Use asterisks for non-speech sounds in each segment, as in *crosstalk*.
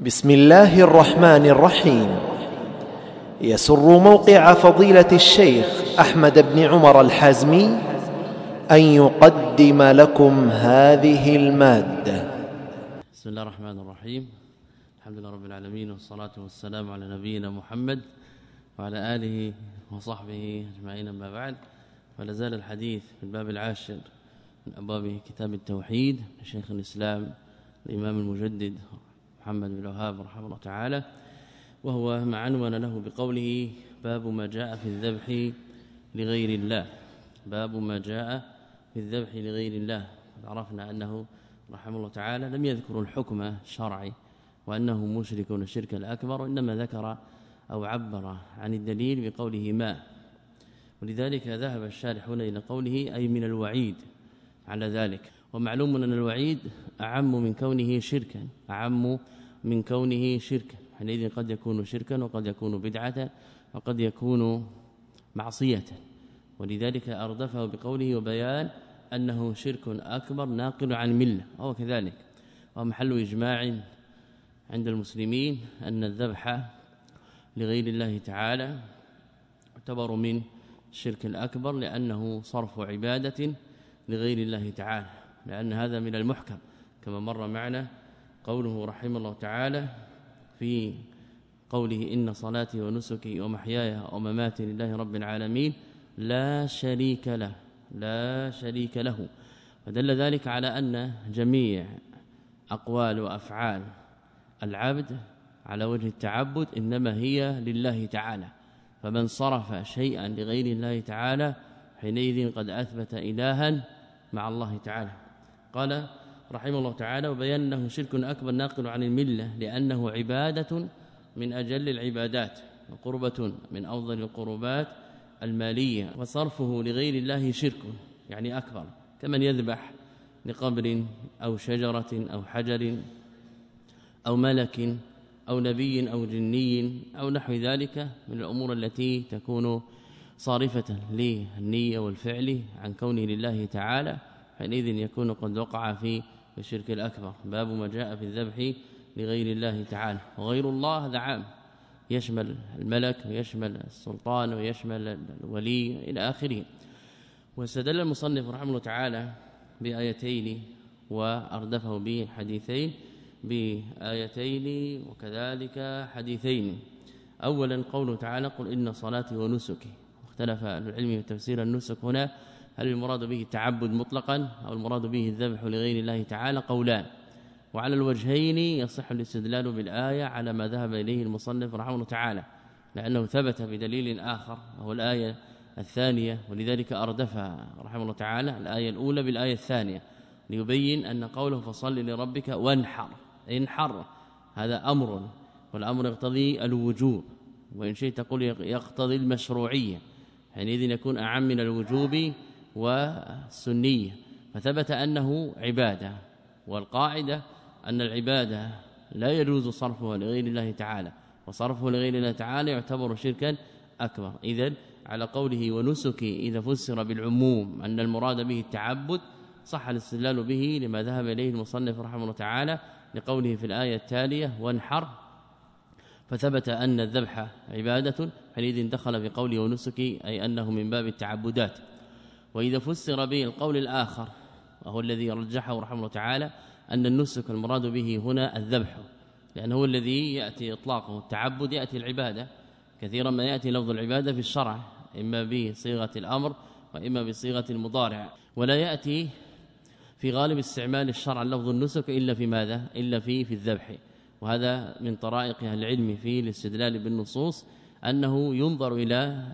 بسم الله الرحمن الرحيم. يسر موقع فضيلة الشيخ أحمد بن عمر الحازمي أن يقدم لكم هذه المادة. بسم الله الرحمن الرحيم. الحمد لله رب العالمين والصلاة والسلام على نبينا محمد وعلى آله وصحبه أجمعين أما بعد. فلا زال الحديث في الباب العاشر من أبواب كتاب التوحيد لشيخ الإسلام الإمام المجدد محمد بن الوهاب رحمه الله تعالى وهو ما عنون له بقوله باب ما جاء في الذبح لغير الله. باب ما جاء في الذبح لغير الله. عرفنا أنه رحمه الله تعالى لم يذكر الحكم الشرعي وأنه مشرك الشرك الأكبر وإنما ذكر أو عبر عن الدليل بقوله ما. ولذلك ذهب الشارحون إلى قوله أي من الوعيد. على ذلك. ومعلوم أن الوعيد أعم من كونه شركا أعم من كونه شركا. حينئذ قد يكون شركا وقد يكون بدعة وقد يكون معصية. ولذلك أردفه بقوله وبيان أنه شرك أكبر ناقل عن ملة وهو كذلك. ومحل إجماع عند المسلمين أن الذبح لغير الله تعالى يعتبر من الشرك الأكبر لأنه صرف عبادة لغير الله تعالى. لأن هذا من المحكم. كما مر معنا قوله رحمه الله تعالى في قوله إن صلاتي ونسكي ومحياي ومماتي لله رب العالمين لا شريك له لا شريك له. ودل ذلك على أن جميع أقوال وأفعال العبد على وجه التعبد إنما هي لله تعالى. فمن صرف شيئا لغير الله تعالى حينئذ قد أثبت إلها مع الله تعالى. قال رحمه الله تعالى وبيان انه شرك أكبر ناقل عن الملة لأنه عبادة من أجل العبادات وقربة من أفضل القربات المالية وصرفه لغير الله شرك يعني أكبر كمن يذبح لقبر أو شجرة أو حجر أو ملك أو نبي أو جني أو نحو ذلك من الأمور التي تكون صارفة للنية والفعل عن كونه لله تعالى حينئذ يكون قد وقع في الشرك الأكبر. باب ما جاء في الذبح لغير الله تعالى. وغير الله هذا عام يشمل الملك ويشمل السلطان ويشمل الولي إلى آخره. واستدل المصنف رحمه الله تعالى بآيتين وأردفه به حديثين بآيتين وكذلك حديثين. اولا قوله تعالى قل إن صلاتي ونسكي. اختلف العلم في تفسير النسك هنا هل المراد به التعبد مطلقا أو المراد به الذبح لغير الله تعالى؟ قولان. وعلى الوجهين يصح الاستدلال بالآية على ما ذهب إليه المصنف رحمه الله تعالى لأنه ثبت بدليل آخر وهو الآية الثانية ولذلك أردفها رحمه الله تعالى الآية الأولى بالآية الثانية ليبين أن قوله فصل لربك وانحر انحر هذا أمر والأمر يقتضي الوجوب وإن شئت تقول يقتضي المشروعية حينئذ يكون أعم من الوجوب والسنية فثبت أنه عبادة والقاعدة أن العبادة لا يجوز صرفها لغير الله تعالى وصرفه لغير الله تعالى يعتبر شركا أكبر. إذن على قوله ونسكي إذا فسر بالعموم أن المراد به التعبد صح الاستدلال به لما ذهب إليه المصنف رحمه الله تعالى لقوله في الآية التالية وانحر فثبت أن الذبح عبادة حينئذ دخل بقوله ونسكي أي أنه من باب التعبدات. وإذا فسر به القول الآخر وهو الذي رجحه رحمه الله تعالى أن النسك المراد به هنا الذبح لأنه هو الذي يأتي إطلاقه التعبد يأتي العبادة. كثيرا ما يأتي لفظ العبادة في الشرع إما بصيغة الأمر وإما بصيغة المضارع. ولا يأتي في غالب استعمال الشرع لفظ النسك إلا في ماذا؟ إلا في في الذبح. وهذا من طرائق أهل العلم في الاستدلال بالنصوص أنه ينظر إلى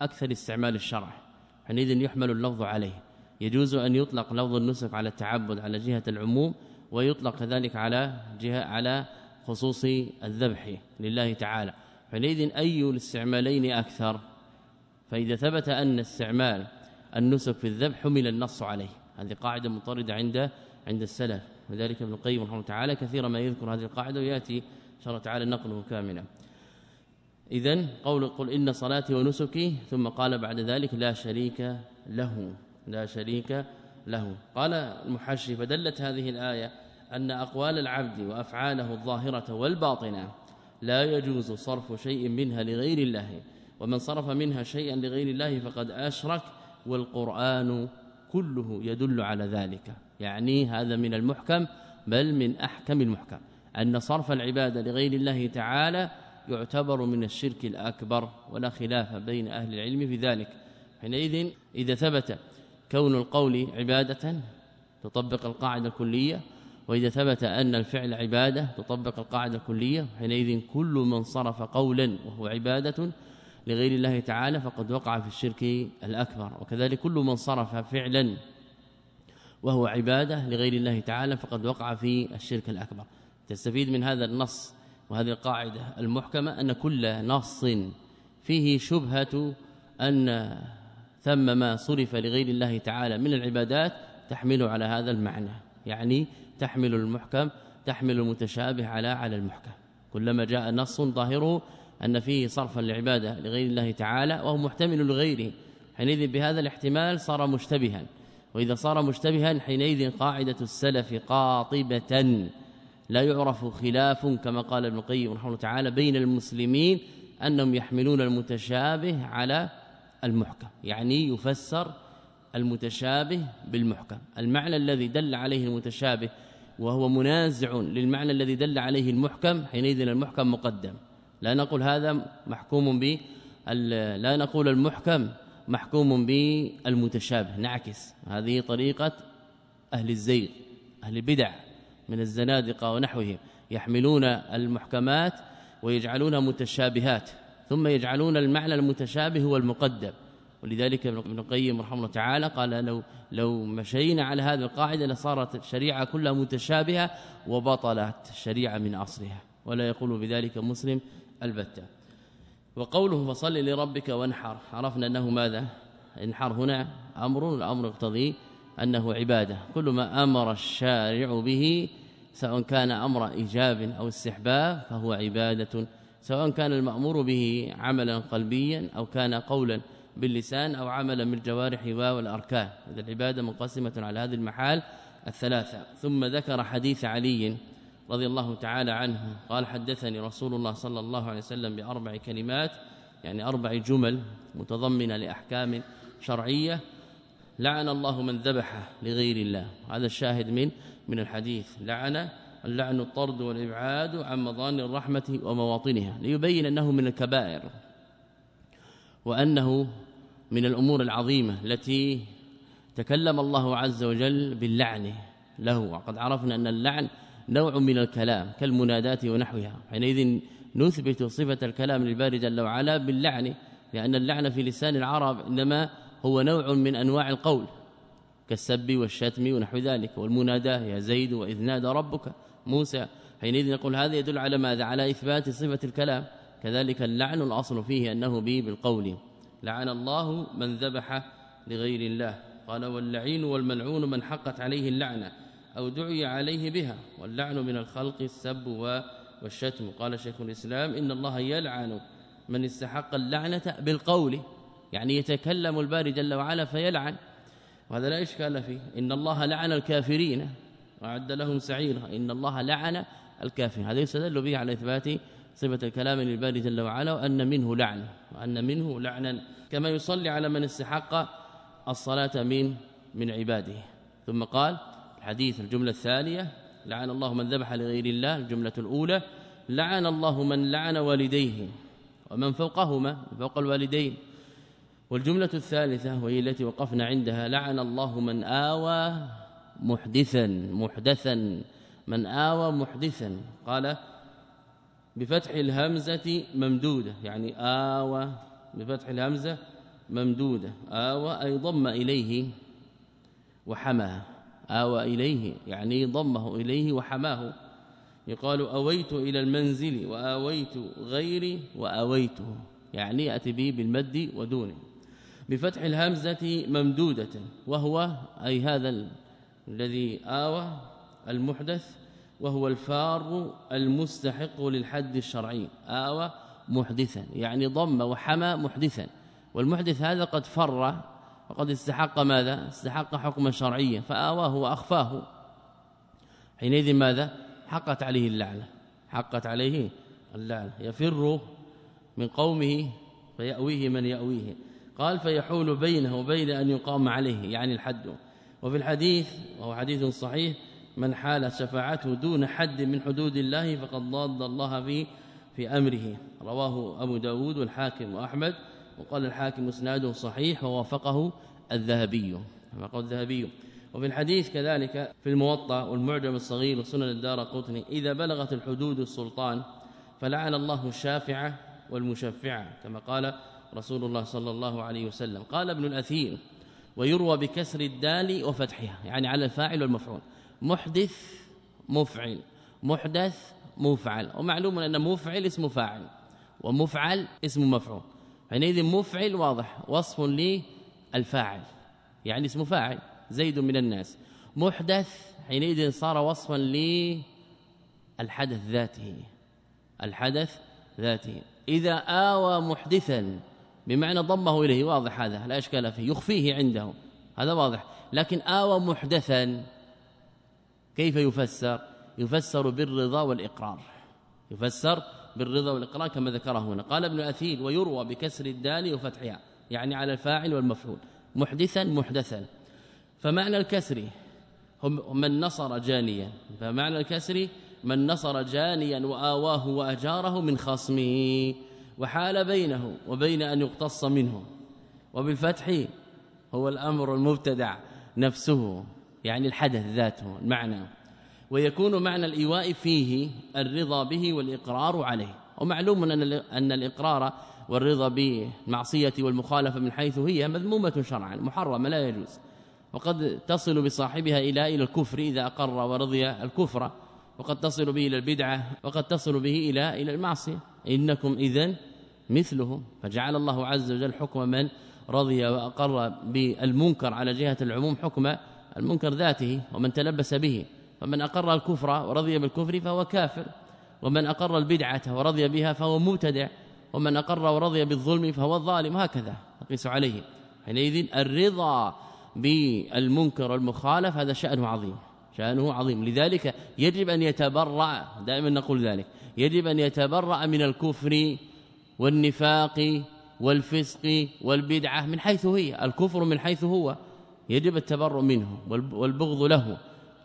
أكثر استعمال الشرع. حينئذ يحمل اللفظ عليه. يجوز أن يطلق لفظ النسك على التعبد على جهة العموم ويطلق كذلك على جهة على خصوص الذبح لله تعالى. حينئذ أي الاستعمالين أكثر؟ فإذا ثبت أن استعمال النسك في الذبح حمل النص عليه. هذه قاعدة مطردة عند عند السلف. وذلك ابن القيم رحمه الله تعالى. كثيرا ما يذكر هذه القاعدة ويأتي إن شاء الله تعالى نقله كاملا. اذا قول قل إن صلاتي ونسكي ثم قال بعد ذلك لا شريك له لا شريك له. قال المحشي فدلت هذه الآية أن أقوال العبد وأفعاله الظاهرة والباطنة لا يجوز صرف شيء منها لغير الله ومن صرف منها شيئا لغير الله فقد أشرك والقرآن كله يدل على ذلك. يعني هذا من المحكم بل من أحكم المحكم. أن صرف العبادة لغير الله تعالى يعتبر من الشرك الأكبر ولا خلاف بين أهل العلم في ذلك. حينئذ إذا ثبت كون القول عبادة تطبق القاعدة الكلية وإذا ثبت أن الفعل عبادة تطبق القاعدة الكلية حينئذ كل من صرف قولا وهو عبادة لغير الله تعالى فقد وقع في الشرك الأكبر. وكذلك كل من صرف فعلا وهو عبادة لغير الله تعالى فقد وقع في الشرك الأكبر. تستفيد من هذا النص وهذه القاعدة المحكمة أن كل نص فيه شبهة أن ثم ما صرف لغير الله تعالى من العبادات تحمل على هذا المعنى يعني تحمل المحكم تحمل المتشابه على على المحكم. كلما جاء نص ظاهره أن فيه صرفا لعباده لغير الله تعالى وهو محتمل لغيره. حينئذ بهذا الاحتمال صار مشتبها وإذا صار مشتبها حينئذ قاعدة السلف قاطبة. لا يعرف خلاف كما قال ابن القيم رحمه الله تعالى بين المسلمين أنهم يحملون المتشابه على المحكم يعني يفسر المتشابه بالمحكم. المعنى الذي دل عليه المتشابه وهو منازع للمعنى الذي دل عليه المحكم حينئذ المحكم مقدم. لا نقول هذا محكوم ب لا نقول المحكم محكوم بالمتشابه نعكس. هذه طريقة أهل الزيغ أهل البدع. من الزنادقة ونحوهم يحملون المحكمات ويجعلونها متشابهات ثم يجعلون المعنى المتشابه هو المقدم. ولذلك ابن القيم رحمه الله تعالى قال لو لو مشينا على هذه القاعدة لصارت الشريعة كلها متشابهة وبطلت الشريعة من أصلها. ولا يقول بذلك مسلم البتة. وقوله فصل لربك وانحر عرفنا أنه ماذا؟ انحر هنا أمر الأمر يقتضي أنه عبادة. كل ما أمر الشارع به سواء كان أمر إيجاب أو استحباب فهو عبادة. سواء كان المأمور به عملا قلبيا أو كان قولا باللسان أو عملا بالجوارح والأركان. إذا العبادة منقسمة على هذه المحال الثلاثة. ثم ذكر حديث علي رضي الله تعالى عنه. قال حدثني رسول الله صلى الله عليه وسلم بأربع كلمات يعني أربع جمل متضمنة لأحكام شرعية لعن الله من ذبح لغير الله. هذا الشاهد من من الحديث. لعن اللعن الطرد والإبعاد عن مظان الرحمة ومواطنها ليبين أنه من الكبائر وأنه من الأمور العظيمة التي تكلم الله عز وجل باللعن له. وقد عرفنا أن اللعن نوع من الكلام كالمنادات ونحوها. حينئذ نثبت صفة الكلام للباري جل وعلا باللعن لأن اللعن في لسان العرب إنما هو نوع من أنواع القول كالسب والشتم ونحو ذلك والمناداه يا زيد وإذ نادى ربك موسى. حينئذ نقول هذا يدل على ماذا؟ على إثبات صفة الكلام. كذلك اللعن الأصل فيه أنه به بالقول. لعن الله من ذبح لغير الله. قال واللعين والملعون من حقت عليه اللعنه أو دعي عليه بها. واللعن من الخلق السب والشتم. قال شيخ الإسلام إن الله يلعن من استحق اللعنة بالقول. يعني يتكلم الباري جل وعلا فيلعن. وهذا لا إشكال فيه. إن الله لعن الكافرين. وعد لهم سعيرا. إن الله لعن الكافرين. هذا يستدل به على إثبات صفة الكلام للباري جل وعلا وأن منه لعن. وأن منه لعنا. كما يصلي على من استحق الصلاة من من عباده. ثم قال الحديث الجملة الثانية لعن الله من ذبح لغير الله. الجملة الأولى لعن الله من لعن والديه. ومن فوقهما فوق الوالدين. والجملة الثالثة وهي التي وقفنا عندها لعن الله من آوى محدثا محدثا. من آوى محدثا. قال بفتح الهمزة ممدودة يعني آوى بفتح الهمزة ممدودة. آوى أي ضم إليه وحماه. آوى إليه يعني ضمه إليه وحماه. يقال أويت إلى المنزل وآويت غيري وآويته. يعني يأتي به بالمد ودونه. بفتح الهمزة ممدودة وهو أي هذا الذي آوى المحدث وهو الفار المستحق للحد الشرعي. آوى محدثا يعني ضم وحمى محدثا. والمحدث هذا قد فر وقد استحق ماذا؟ استحق حكما شرعيا فآواه وأخفاه. حينئذ ماذا؟ حقت عليه اللعنة. حقت عليه اللعنة. يفر من قومه فيأويه من يأويه. قال فيحول بينه وبين أن يقام عليه يعني الحد. وفي الحديث وهو حديث صحيح من حال شفاعته دون حد من حدود الله فقد ضاد الله في في أمره. رواه أبو داود والحاكم وأحمد وقال الحاكم إسناده صحيح ووافقه الذهبي كما الذهبي. وفي الحديث كذلك في الموطأ والمعجم الصغير وسنن الدار قطني إذا بلغت الحدود السلطان فلعن الله الشافعة والمشفعة كما قال رسول الله صلى الله عليه وسلم. قال ابن الأثير ويروى بكسر الدال وفتحها يعني على الفاعل والمفعول. محدث مفعل محدث مفعل. ومعلوم أن مفعل اسم فاعل ومفعل اسم مفعول. حينئذ مفعل واضح وصف للفاعل يعني اسم فاعل زيد من الناس. محدث حينئذ صار وصفا للحدث ذاته الحدث ذاته. إذا آوى محدثا بمعنى ضمه إليه واضح هذا لا إشكال فيه يخفيه عنده هذا واضح. لكن آوى محدثا كيف يفسر؟ يفسر بالرضا والإقرار يفسر بالرضا والإقرار كما ذكره هنا. قال ابن أثيل ويروى بكسر الدال وفتحها يعني على الفاعل والمفعول. محدثا محدثا. فمعنى الكسر هم من نصر جانيا. فمعنى الكسر من نصر جانيا وآواه وأجاره من خصمه. وحال بينه وبين أن يقتص منه وبالفتح هو الأمر المبتدع نفسه يعني الحدث ذاته المعنى. ويكون معنى الإيواء فيه الرضا به والإقرار عليه. ومعلوم أن أن الإقرار والرضا بالمعصية والمخالفة من حيث هي مذمومة شرعا محرمة لا يجوز. وقد تصل بصاحبها إلى إلى الكفر إذا أقر ورضي الكفر. وقد تصل به إلى البدعة وقد تصل به إلى إلى المعصية. إنكم إذن مثله فجعل الله عز وجل حكم من رضي وأقر بالمنكر على جهة العموم حكم المنكر ذاته ومن تلبس به. فمن أقر الكفر ورضي بالكفر فهو كافر ومن أقر البدعة ورضي بها فهو مبتدع ومن أقر ورضي بالظلم فهو الظالم هكذا نقيس عليه. حينئذ الرضا بالمنكر والمخالف هذا شأنه عظيم شأنه عظيم. لذلك يجب أن يتبرع دائما نقول ذلك. يجب أن يتبرع من الكفر والنفاق والفسق والبدعة من حيث هي الكفر من حيث هو. يجب التبرؤ منه والبغض له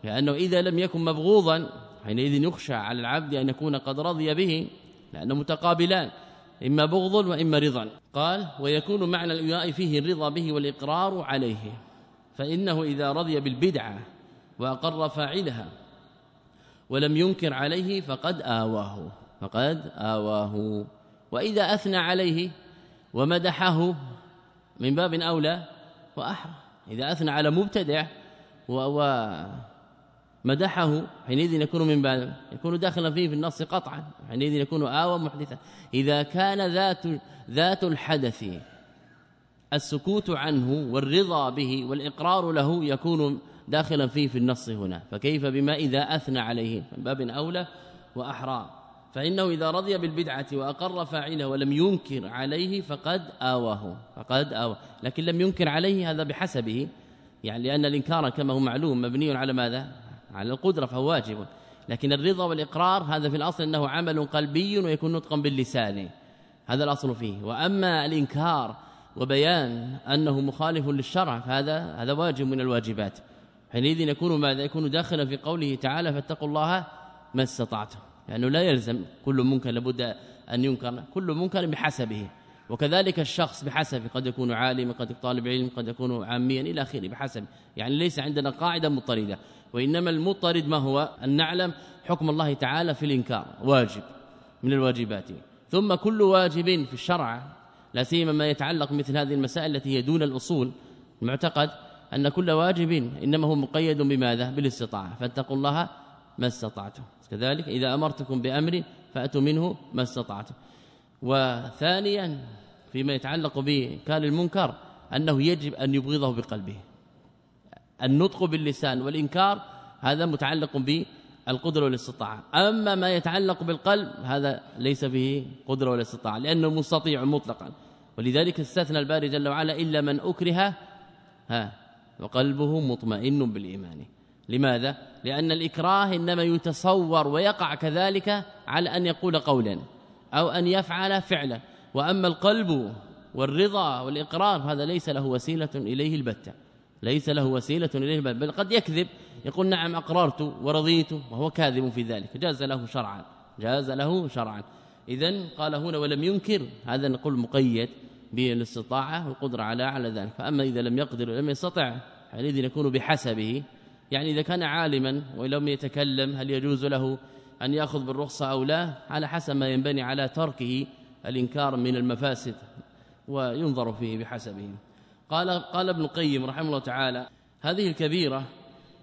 لأنه إذا لم يكن مبغوضا حينئذ يخشى على العبد أن يكون قد رضي به لأنه متقابلان إما بغض وإما رضا. قال ويكون معنى الإيواء فيه الرضا به والإقرار عليه. فإنه إذا رضي بالبدعة وأقر فاعلها ولم ينكر عليه فقد آواه فقد آواه. وإذا أثنى عليه ومدحه من باب أولى وأحرى. إذا أثنى على مبتدع ومدحه حينئذ يكون من باب يكون داخلا فيه في النص قطعا. حينئذ يكون آوى محدثا. إذا كان ذات ذات الحدث السكوت عنه والرضا به والإقرار له يكون داخلا فيه في النص هنا. فكيف بما إذا أثنى عليه؟ من باب أولى وأحرى فإنه إذا رضي بالبدعة وأقر فاعله ولم ينكر عليه فقد آواه. فقد آواه. لكن لم ينكر عليه هذا بحسبه. يعني لأن الإنكار كما هو معلوم مبني على ماذا؟ على القدرة فهو واجب. لكن الرضا والإقرار هذا في الأصل أنه عمل قلبي ويكون نطقا باللسان. هذا الأصل فيه. وأما الإنكار وبيان أنه مخالف للشرع فهذا هذا واجب من الواجبات. حينئذ يكون ماذا؟ يكون داخلا في قوله تعالى فاتقوا الله ما استطعتم. لأنه لا يلزم كل منكر لابد أن ينكر كل منكر بحسبه. وكذلك الشخص بحسب قد يكون عالم قد يكون طالب علم قد يكون عاميا إلى آخره بحسب يعني ليس عندنا قاعدة مضطردة. وإنما المضطرد ما هو؟ أن نعلم حكم الله تعالى في الإنكار واجب من الواجبات. ثم كل واجب في الشرع لا سيما ما يتعلق مثل هذه المسائل التي هي دون الأصول المعتقد أن كل واجب إنما هو مقيد بماذا؟ بالاستطاعة. فاتقوا الله ما استطعتم. كذلك إذا أمرتكم بأمر فأتوا منه ما استطعتم. وثانيا فيما يتعلق بكان المنكر أنه يجب أن يبغضه بقلبه. النطق باللسان والإنكار هذا متعلق بالقدرة والاستطاعة. أما ما يتعلق بالقلب هذا ليس به قدرة ولا استطاعه لأنه مستطيع مطلقا. ولذلك استثنى الباري جل وعلا إلا من أكره ها وقلبه مطمئن بالإيمان. لماذا؟ لأن الإكراه إنما يتصور ويقع كذلك على أن يقول قولا أو أن يفعل فعلا. وأما القلب والرضا والإقرار هذا ليس له وسيلة إليه البتة. ليس له وسيلة إليه البتة بل قد يكذب يقول نعم أقررت ورضيت وهو كاذب في ذلك. جاز له شرعا جاز له شرعا. إذا قال هنا ولم ينكر هذا نقول مقيد بالاستطاعة والقدرة على على ذلك. فأما إذا لم يقدر ولم يستطع حينئذ يكون بحسبه. يعني إذا كان عالما ولم يتكلم هل يجوز له أن يأخذ بالرخصة أو لا؟ على حسب ما ينبني على تركه الإنكار من المفاسد وينظر فيه بحسبه. قال قال ابن القيم رحمه الله تعالى هذه الكبيرة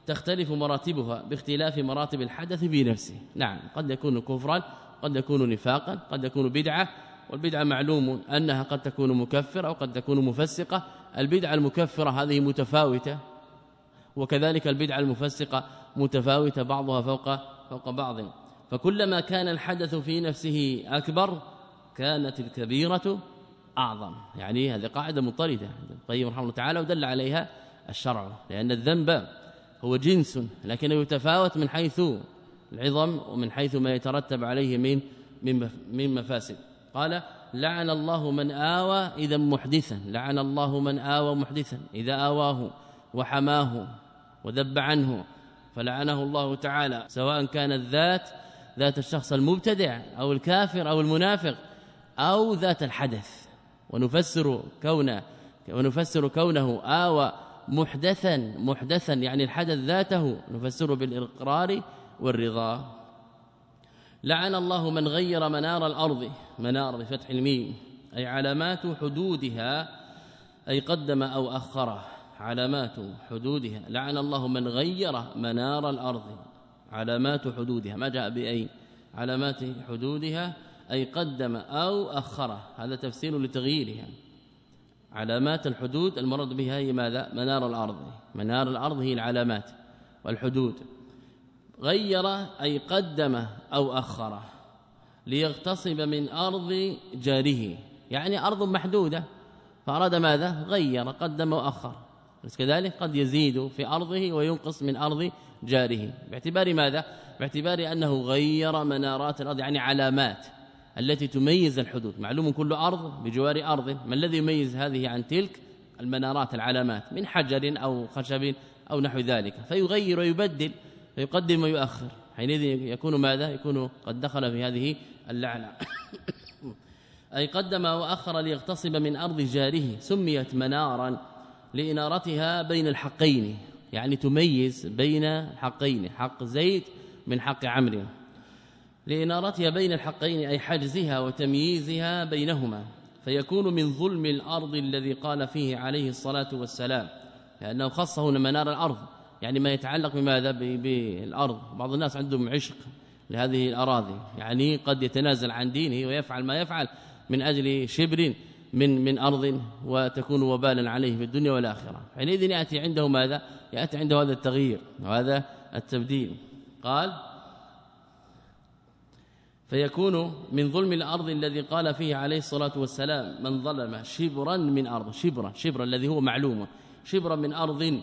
تختلف مراتبها باختلاف مراتب الحدث في نفسه. نعم قد يكون كفرا قد يكون نفاقا قد يكون بدعة والبدعة معلوم أنها قد تكون مكفرة أو قد تكون مفسقة البدعة المكفرة هذه متفاوتة وكذلك البدعة المفسقة متفاوتة بعضها فوق فوق بعض. فكلما كان الحدث في نفسه أكبر كانت الكبيرة أعظم. يعني هذه قاعدة مضطردة. القيم رحمه الله تعالى ودل عليها الشرع لأن الذنب هو جنس لكنه يتفاوت من حيث العظم ومن حيث ما يترتب عليه من من مفاسد. قال لعن الله من آوى إذا محدثا. لعن الله من آوى محدثا. إذا آواه وحماه وذب عنه فلعنه الله تعالى. سواء كان الذات ذات الشخص المبتدع أو الكافر أو المنافق أو ذات الحدث. ونفسر كونه ونفسر كونه آوى محدثا محدثا يعني الحدث ذاته. نفسره بالإقرار والرضا. لعن الله من غير منار الأرض منار بفتح الميم أي علامات حدودها أي قدم أو أخره علامات حدودها. لعن الله من غير منار الأرض علامات حدودها. ما جاء بأي علامات حدودها؟ أي قدم أو أخره هذا تفسير لتغييرها. علامات الحدود المراد بها هي ماذا؟ منار الأرض. منار الأرض هي العلامات والحدود. غير أي قدم أو أخر ليغتصب من أرض جاره. يعني أرض محدودة. فأراد ماذا؟ غير قدم وأخر. بس كذلك قد يزيد في أرضه وينقص من أرض جاره. باعتبار ماذا؟ باعتبار أنه غير منارات الأرض يعني علامات التي تميز الحدود. معلوم كل أرض بجوار أرض. ما الذي يميز هذه عن تلك؟ المنارات العلامات من حجر أو خشب أو نحو ذلك. فيغير ويبدل. فيقدم ويؤخر. حينئذ يكون ماذا؟ يكون قد دخل في هذه اللعنة. *coughs* أي قدم وأخر ليغتصب من أرض جاره سميت منارا لإنارتها بين الحقين. يعني تميز بين الحقين. حق زيد من حق عمرو. لإنارتها بين الحقين أي حجزها وتمييزها بينهما. فيكون من ظلم الأرض الذي قال فيه عليه الصلاة والسلام. لأنه خصه منار الأرض. يعني ما يتعلق بماذا؟ بالأرض. بعض الناس عندهم عشق لهذه الأراضي. يعني قد يتنازل عن دينه ويفعل ما يفعل من أجل شبر من من أرض وتكون وبالا عليه في الدنيا والآخرة. حينئذ يأتي عنده ماذا؟ يأتي عنده هذا التغيير وهذا التبديل. قال فيكون من ظلم الأرض الذي قال فيه عليه الصلاة والسلام من ظلم شبرا من أرض. شبرا شبرا الذي هو معلوم. شبرا من أرض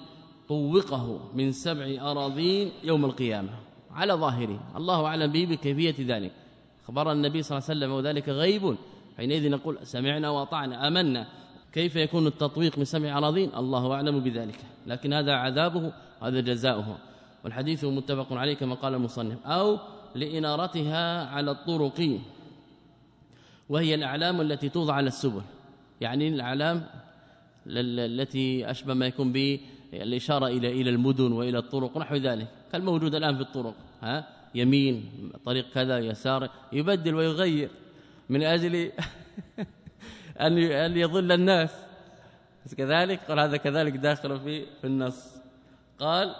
طوقه من سبع أراضين يوم القيامة. على ظاهره. الله أعلم به بكيفية ذلك. خبر النبي صلى الله عليه وسلم وذلك غيب. حينئذ نقول سمعنا وأطعنا آمنا. كيف يكون التطويق من سبع أراضين؟ الله أعلم بذلك. لكن هذا عذابه هذا جزاؤه. والحديث متفق عليه كما قال المصنف. أو لإنارتها على الطرق. وهي الأعلام التي توضع على السبل. يعني الأعلام التي أشبه ما يكون به الإشارة إلى إلى المدن وإلى الطرق ونحو ذلك. كالموجود الآن في الطرق ها؟ يمين طريق كذا يسار يبدل ويغير. من أجل *laughs* أن أن يضل الناس. كذلك قال هذا كذلك داخل في في النص. قال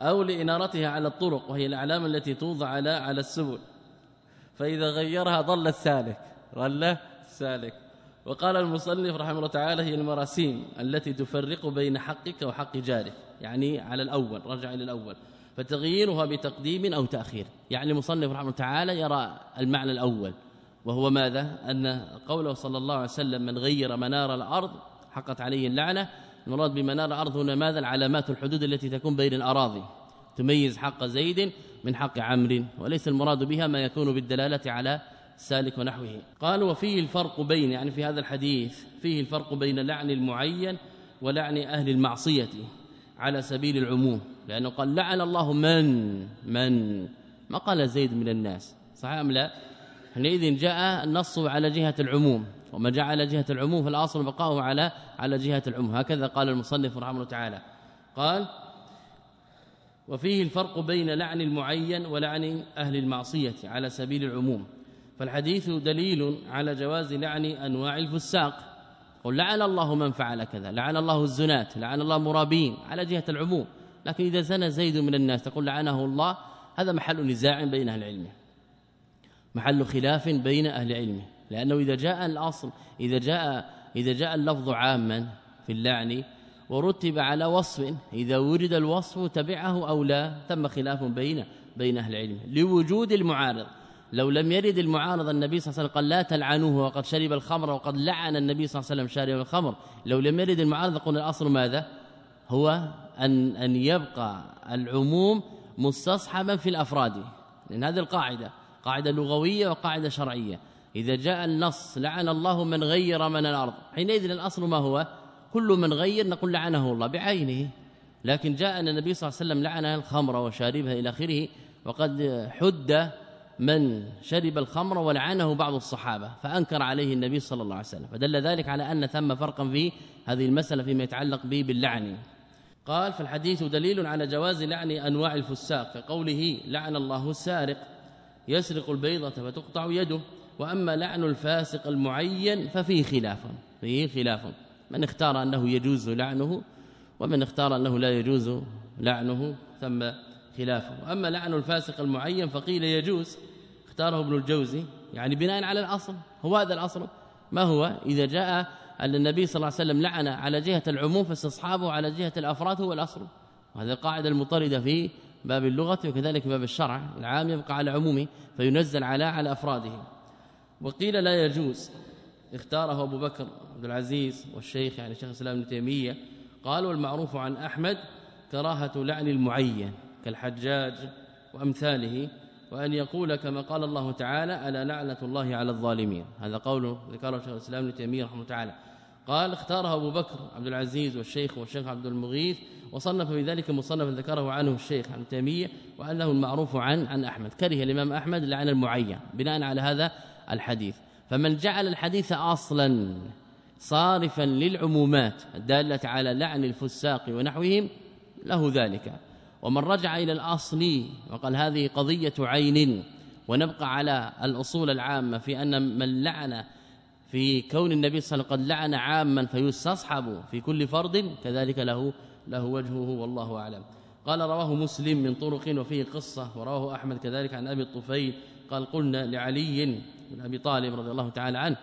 أو لإنارتها على الطرق وهي الأعلام التي توضع على على السبل. فإذا غيرها ضل السالك. ضل السالك. وقال المصنف رحمه الله تعالى هي المراسيم التي تفرق بين حقك وحق جارك يعني على الأول رجع إلى الأول. فتغييرها بتقديم أو تأخير. يعني المصنف رحمه الله تعالى يرى المعنى الأول وهو ماذا؟ أن قوله صلى الله عليه وسلم من غير منار الأرض حقت عليه اللعنة. المراد بمنار الأرض هنا ماذا؟ العلامات الحدود التي تكون بين الأراضي. تميز حق زيد من حق عمرو وليس المراد بها ما يكون بالدلالة على سالك ونحوه. قال وفيه الفرق بين يعني في هذا الحديث فيه الفرق بين لعن المعين ولعن أهل المعصية على سبيل العموم. لأنه قال لعن الله من من؟ ما قال زيد من الناس. صحيح أم لا؟ حينئذ جاء النص على جهة العموم. وما جاء على جهة العموم فالأصل بقاؤه على على جهة العموم. هكذا قال المصنف رحمه الله تعالى. قال وفيه الفرق بين لعن المعين ولعن أهل المعصية على سبيل العموم. فالحديث دليل على جواز لعن أنواع الفساق. قل لعن الله من فعل كذا لعن الله الزنات لعن الله مرابين على جهة العموم. لكن إذا زنى زيد من الناس تقول لعنه الله هذا محل نزاع بين أهل العلم. محل خلاف بين أهل العلم. لأنه إذا جاء الأصل إذا جاء إذا جاء اللفظ عاما في اللعن ورتب على وصف إذا وجد الوصف تبعه أو لا تم خلاف بين بين أهل العلم. لوجود المعارض. لو لم يرد المعارض النبي صلى الله عليه وسلم قال لا تلعنوه وقد شرب الخمر وقد لعن النبي صلى الله عليه وسلم شارب الخمر. لو لم يرد المعارض قلنا الأصل ماذا؟ هو أن أن يبقى العموم مستصحبا في الأفراد لأن هذه القاعدة قاعدة لغوية وقاعدة شرعية. إذا جاء النص لعن الله من غير من الأرض. حينئذ الأصل ما هو؟ كل من غير نقول لعنه الله بعينه. لكن جاء أن النبي صلى الله عليه وسلم لعن الخمر وشاربها إلى آخره وقد حد من شرب الخمر ولعنه بعض الصحابة فأنكر عليه النبي صلى الله عليه وسلم. فدل ذلك على أن ثم فرقا في هذه المسألة فيما يتعلق به باللعن. قال فالحديث دليل على جواز لعن أنواع الفساق كقوله لعن الله السارق يسرق البيضة فتقطع يده وأما لعن الفاسق المعين ففيه خلاف فيه خلاف. من اختار أنه يجوز لعنه ومن اختار أنه لا يجوز لعنه ثم خلافه وأما لعن الفاسق المعين فقيل يجوز اختاره ابن الجوزي يعني بناء على الأصل هو هذا الأصل. ما هو؟ إذا جاء أن النبي صلى الله عليه وسلم لعن على جهة العموم فاستصحابه على جهة الأفراد هو الأصل. وهذه القاعدة المطردة في باب اللغة وكذلك باب الشرع العام يبقى على عمومه فينزل على على أفراده. وقيل لا يجوز. اختاره أبو بكر عبد العزيز والشيخ يعني شيخ الإسلام ابن تيمية. قالوا المعروف عن أحمد كراهة لعن المعين كالحجاج وأمثاله. وأن يقول كما قال الله تعالى ألا لعنة الله على الظالمين. هذا قول ذكره شيخ الإسلام ابن تيمية رحمه الله قال اختاره أبو بكر عبد العزيز والشيخ والشيخ عبد المغيث وصنف في ذلك مصنف ذكره عنه الشيخ ابن تيمية وانه المعروف عن عن أحمد. كره الإمام أحمد لعن المعين بناء على هذا الحديث. فمن جعل الحديث أصلا صارفا للعمومات الداله على لعن الفساق ونحوهم له ذلك. ومن رجع إلى الأصل وقال هذه قضية عين ونبقى على الأصول العامة في أن من لعن في كون النبي صلى الله عليه وسلم قد لعن عاما فيستصحب في كل فرض كذلك له له وجهه والله أعلم. قال رواه مسلم من طرق وفيه قصة ورواه أحمد كذلك عن أبي الطفيل قال قلنا لعلي بن أبي طالب رضي الله تعالى عنه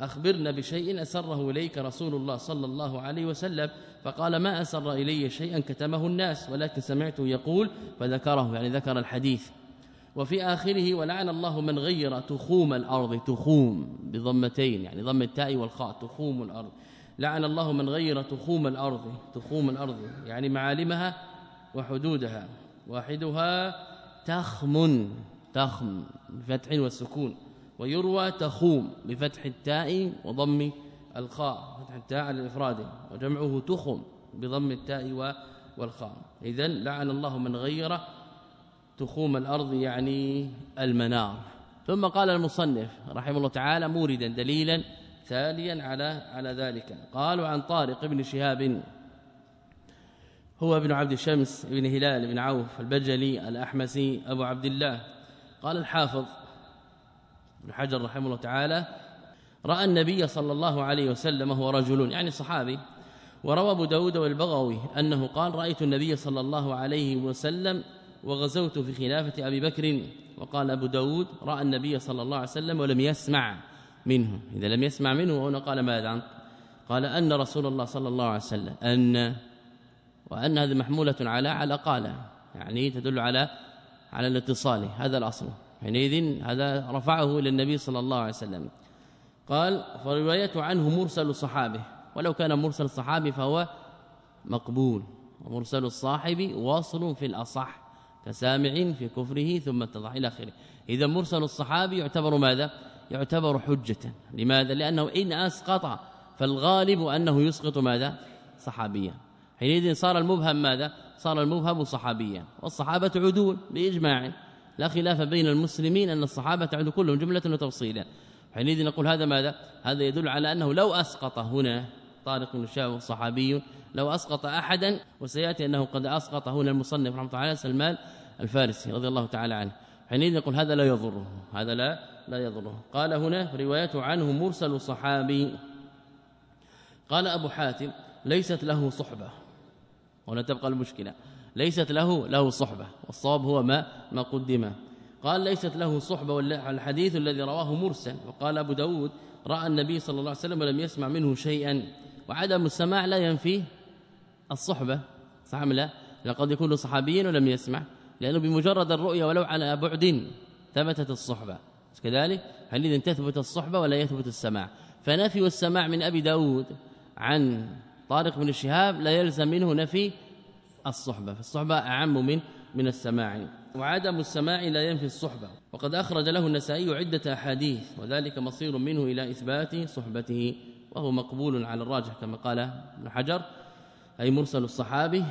أخبرنا بشيء أسره إليك رسول الله صلى الله عليه وسلم فقال ما أسر إلي شيئا كتمه الناس ولكن سمعته يقول فذكره يعني ذكر الحديث. وفي آخره ولعن الله من غير تخوم الأرض تخوم بضمتين يعني ضم التاء والخاء تخوم الأرض. لعن الله من غير تخوم الأرض تخوم الأرض يعني معالمها وحدودها. واحدها تخم تخم بفتح والسكون ويروى تخوم بفتح التاء وضم الخاء فتح التاء على الإفراد وجمعه تخم بضم التاء والخاء. اذا لعن الله من غير تخوم الأرض يعني المنار. ثم قال المصنف رحمه الله تعالى موردا دليلا ثانيا على على ذلك. قالوا عن طارق بن شهاب هو ابن عبد الشمس بن هلال بن عوف البجلي الأحمسي أبو عبد الله. قال الحافظ ابن حجر رحمه الله تعالى رأى النبي صلى الله عليه وسلم هو رجل يعني صحابي وروى أبو داود والبغوي أنه قال رأيت النبي صلى الله عليه وسلم وغزوت في خلافة أبي بكر. وقال أبو داود رأى النبي صلى الله عليه وسلم ولم يسمع منه. إذا لم يسمع منه هنا قال ماذا قال أن رسول الله صلى الله عليه وسلم أن. وأن هذه محمولة على على قال يعني تدل على على الاتصال هذا الأصل. حينئذ هذا رفعه إلى النبي صلى الله عليه وسلم. قال فروايه عنه مرسل صحابه ولو كان مرسل الصحابي فهو مقبول ومرسل الصاحب واصل في الأصح كسامع في كفره ثم اتضح إلى آخره. إذا مرسل الصحابي يعتبر ماذا؟ يعتبر حجة. لماذا؟ لأنه إن أسقط فالغالب أنه يسقط ماذا؟ صحابيا. حينئذ صار المبهم ماذا؟ صار المبهم صحابيا والصحابة عدول بإجماع. لا خلاف بين المسلمين أن الصحابة عدول كلهم جملة وتفصيلا. حينئذ نقول هذا ماذا؟ هذا يدل على أنه لو أسقط هنا طارق بن شهاب صحابي لو أسقط أحدا وسيأتي أنه قد أسقط هنا المصنف رحمة الله سلمان الفارسي رضي الله تعالى عنه. حينئذ نقول هذا لا يضره هذا لا لا يضره. قال هنا روايته عنه مرسل صحابي. قال أبو حاتم ليست له صحبة. ولا تبقى المشكلة. ليست له له صحبة. والصواب هو ما ما قدم. قال ليست له صحبة والحديث الذي رواه مرسل. وقال أبو داود رأى النبي صلى الله عليه وسلم ولم يسمع منه شيئا. وعدم السماع لا ينفي الصحبة. صح لا؟ لقد يكون صحابيا ولم يسمع لأنه بمجرد الرؤية ولو على بعد ثبتت الصحبة. كذلك حينئذ تثبت الصحبة ولا يثبت السماع. فنفي السماع من أبي داود عن طارق بن الشهاب لا يلزم منه نفي الصحبة. فالصحبة أعم من من السماع. وعدم السماع لا ينفي الصحبة. وقد أخرج له النسائي عدة أحاديث وذلك مصير منه إلى إثبات صحبته وهو مقبول على الراجح كما قال ابن حجر أي مرسل الصحابي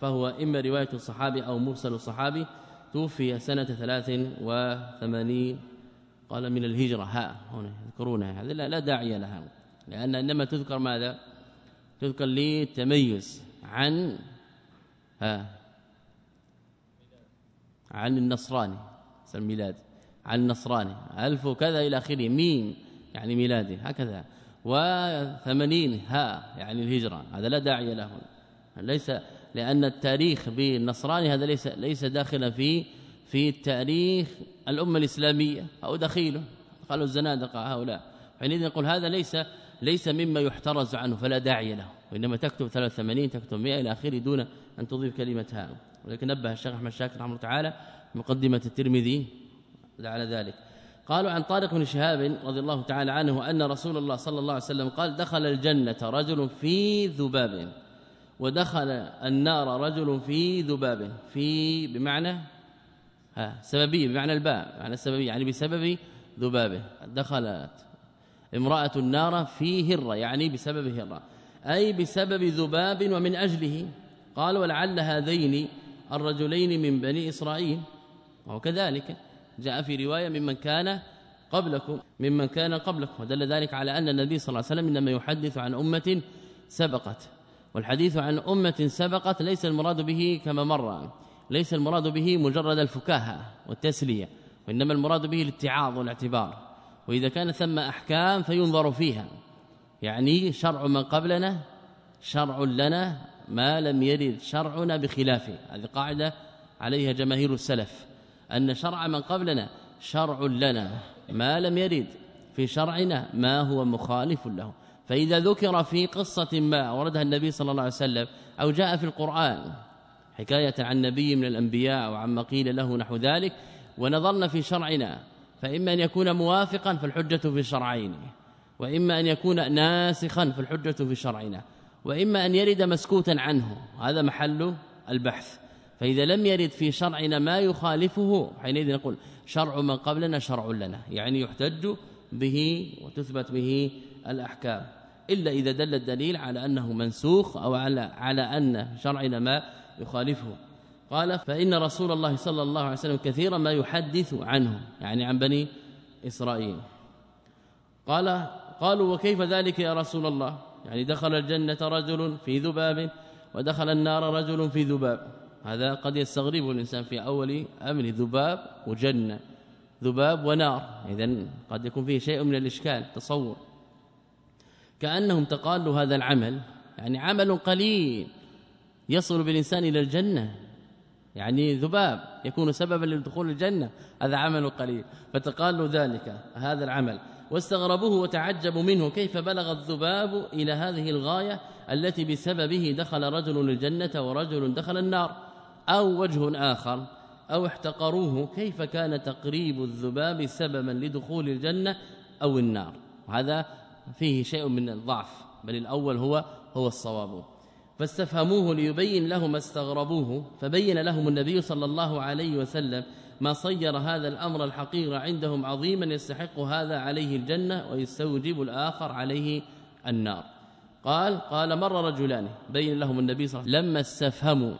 فهو إما رواية الصحابي أو مرسل الصحابي توفي سنة 83 قال من الهجرة ها هنا يذكرونها لا, لا داعي لها لأن إنما تذكر ماذا؟ تذكر للتميز عن ها عن النصراني الميلاد عن النصراني ألف وكذا إلى آخره ميم يعني ميلاده هكذا. وثمانين ها يعني الهجرة هذا لا داعي له. ليس لأن التاريخ بالنصراني هذا ليس ليس داخلا في في التاريخ الأمة الإسلامية أو دخيله. قالوا الزنادقة هؤلاء. حينئذ نقول هذا ليس ليس مما يحترز عنه فلا داعي له. وإنما تكتب 83 تكتب 100 إلى آخره دون أن تضيف كلمة ها ولكن نبه الشيخ أحمد شاكر رحمه الله تعالى مقدمه الترمذي على ذلك. قالوا عن طارق بن شهاب رضي الله تعالى عنه أن رسول الله صلى الله عليه وسلم قال دخل الجنة رجل في ذباب ودخل النار رجل في ذباب في بمعنى ها سببية بمعنى الباء معنى السببيه يعني بسبب ذبابه دخلت امرأة النار في هرة يعني بسبب هرة أي بسبب ذباب ومن أجله. قال ولعل هذين الرجلين من بني إسرائيل وهو كذلك. جاء في رواية ممن كان قبلكم ممن كان قبلكم ودل ذلك على أن النبي صلى الله عليه وسلم إنما يحدث عن أمة سبقت والحديث عن أمة سبقت ليس المراد به كما مر ليس المراد به مجرد الفكاهة والتسلية وإنما المراد به الاتعاظ والاعتبار وإذا كان ثم أحكام فينظر فيها يعني شرع من قبلنا شرع لنا ما لم يرد شرعنا بخلافه. هذه قاعدة عليها جماهير السلف. أن شرع من قبلنا شرع لنا. ما لم يرد في شرعنا ما هو مخالف له. فإذا ذكر في قصة ما وردها النبي صلى الله عليه وسلم أو جاء في القرآن حكاية عن نبي من الأنبياء أو عما قيل له نحو ذلك ونظرنا في شرعنا فإما أن يكون موافقا فالحجة في الشرعين وإما أن يكون ناسخا فالحجة في شرعنا. وإما أن يرد مسكوتا عنه. هذا محل البحث. فإذا لم يرد في شرعنا ما يخالفه حينئذ نقول شرع من قبلنا شرع لنا يعني يحتج به وتثبت به الأحكام. إلا إذا دل الدليل على أنه منسوخ أو على على أن شرعنا ما يخالفه. قال فإن رسول الله صلى الله عليه وسلم كثيرا ما يحدث عنه يعني عن بني إسرائيل. قال قالوا وكيف ذلك يا رسول الله؟ يعني دخل الجنة رجل في ذباب ودخل النار رجل في ذباب. هذا قد يستغربه الإنسان في أول أمر ذباب وجنة ذباب ونار. اذا قد يكون فيه شيء من الإشكال تصور. كأنهم تقالوا هذا العمل يعني عمل قليل يصل بالإنسان إلى الجنة. يعني ذباب يكون سببا لدخول الجنة هذا عمل قليل. فتقالوا ذلك هذا العمل. واستغربوه وتعجبوا منه. كيف بلغ الذباب إلى هذه الغاية التي بسببه دخل رجل الجنة ورجل دخل النار أو وجه آخر أو احتقروه؟ كيف كان تقريب الذباب سببا لدخول الجنة أو النار؟ هذا فيه شيء من الضعف بل الأول هو هو الصواب. فاستفهموه ليبين لهم استغربوه فبين لهم النبي صلى الله عليه وسلم ما صير هذا الأمر الحقير عندهم عظيما يستحق هذا عليه الجنة ويستوجب الآخر عليه النار. قال قال مر رجلان بين لهم النبي صلى الله عليه وسلم لما استفهموا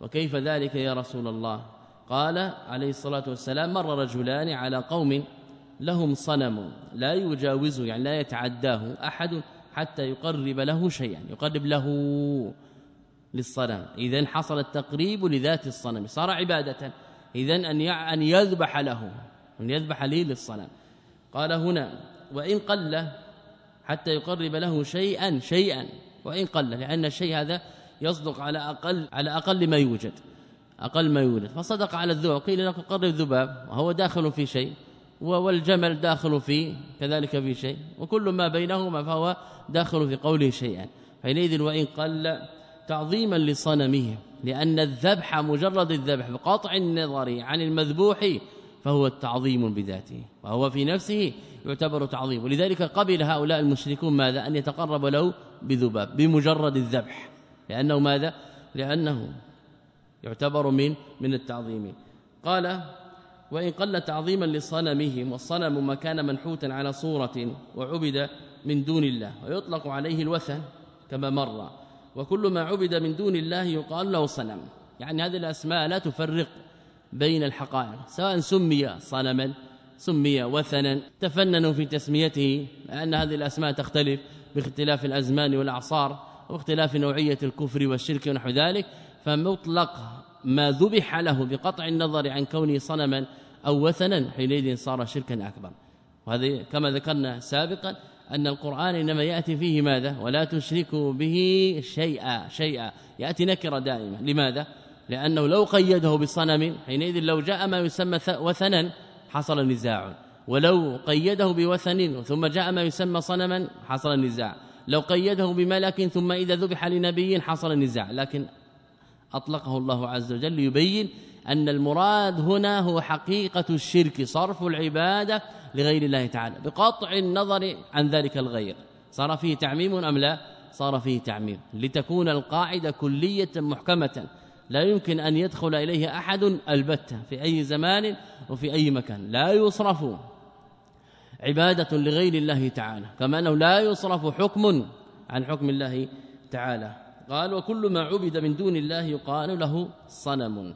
وكيف ذلك يا رسول الله؟ قال عليه الصلاة والسلام مر رجلان على قوم لهم صنم لا يجاوزه يعني لا يتعداه أحد حتى يقرب له شيئا يقرب له للصنم. اذا حصل التقريب لذات الصنم صار عبادة. اذا أن أن يذبح له أن يذبح لي للصنم قال هنا وإن قل حتى يقرب له شيئا شيئا. وإن قل لأن الشيء هذا يصدق على أقل على أقل ما يوجد أقل ما يوجد. فصدق على الذباب قيل له قرب ذباب وهو داخل في شيء والجمل داخل في كذلك في شيء. وكل ما بينهما فهو داخل في قوله شيئا. حينئذ وإن قل تعظيما لصنمه. لأن الذبح مجرد الذبح بقطع النظر عن المذبوح فهو التعظيم بذاته وهو في نفسه يعتبر تعظيم. ولذلك قبل هؤلاء المشركون ماذا؟ أن يتقرب له بذباب بمجرد الذبح. لأنه ماذا؟ لأنه يعتبر من من التعظيم. قال وإن قل تعظيما لصنمهم والصنم ما كان منحوتا على صورة وعبد من دون الله ويطلق عليه الوثن كما مر وكل ما عبد من دون الله يقال له صنم. يعني هذه الأسماء لا تفرق بين الحقائق سواء سمي صنما سمي وثنا تفننوا في تسميته لأن هذه الأسماء تختلف باختلاف الأزمان والأعصار واختلاف نوعية الكفر والشرك ونحو ذلك فمطلق ما ذبح له بقطع النظر عن كونه صنما أو وثنا حينئذ صار شركا أكبر. وهذه كما ذكرنا سابقا أن القرآن إنما يأتي فيه ماذا؟ ولا تشركوا به شيئا شيئا. يأتي نكرة دائما لماذا؟ لأنه لو قيده بصنم حينئذ لو جاء ما يسمى وثنا حصل نزاع. ولو قيده بوثن ثم جاء ما يسمى صنما حصل النزاع لو قيده بملك ثم إذا ذبح لنبي حصل النزاع لكن أطلقه الله عز وجل ليبين أن المراد هنا هو حقيقة الشرك صرف العبادة لغير الله تعالى بقطع النظر عن ذلك الغير صار فيه تعميم أم لا؟ صار فيه تعميم لتكون القاعدة كلية محكمة لا يمكن أن يدخل إليه أحد البتة في أي زمان وفي أي مكان لا يصرف. عبادة لغير الله تعالى كما أنه لا يصرف حكم عن حكم الله تعالى. قال وكل ما عبد من دون الله يقال له صنم.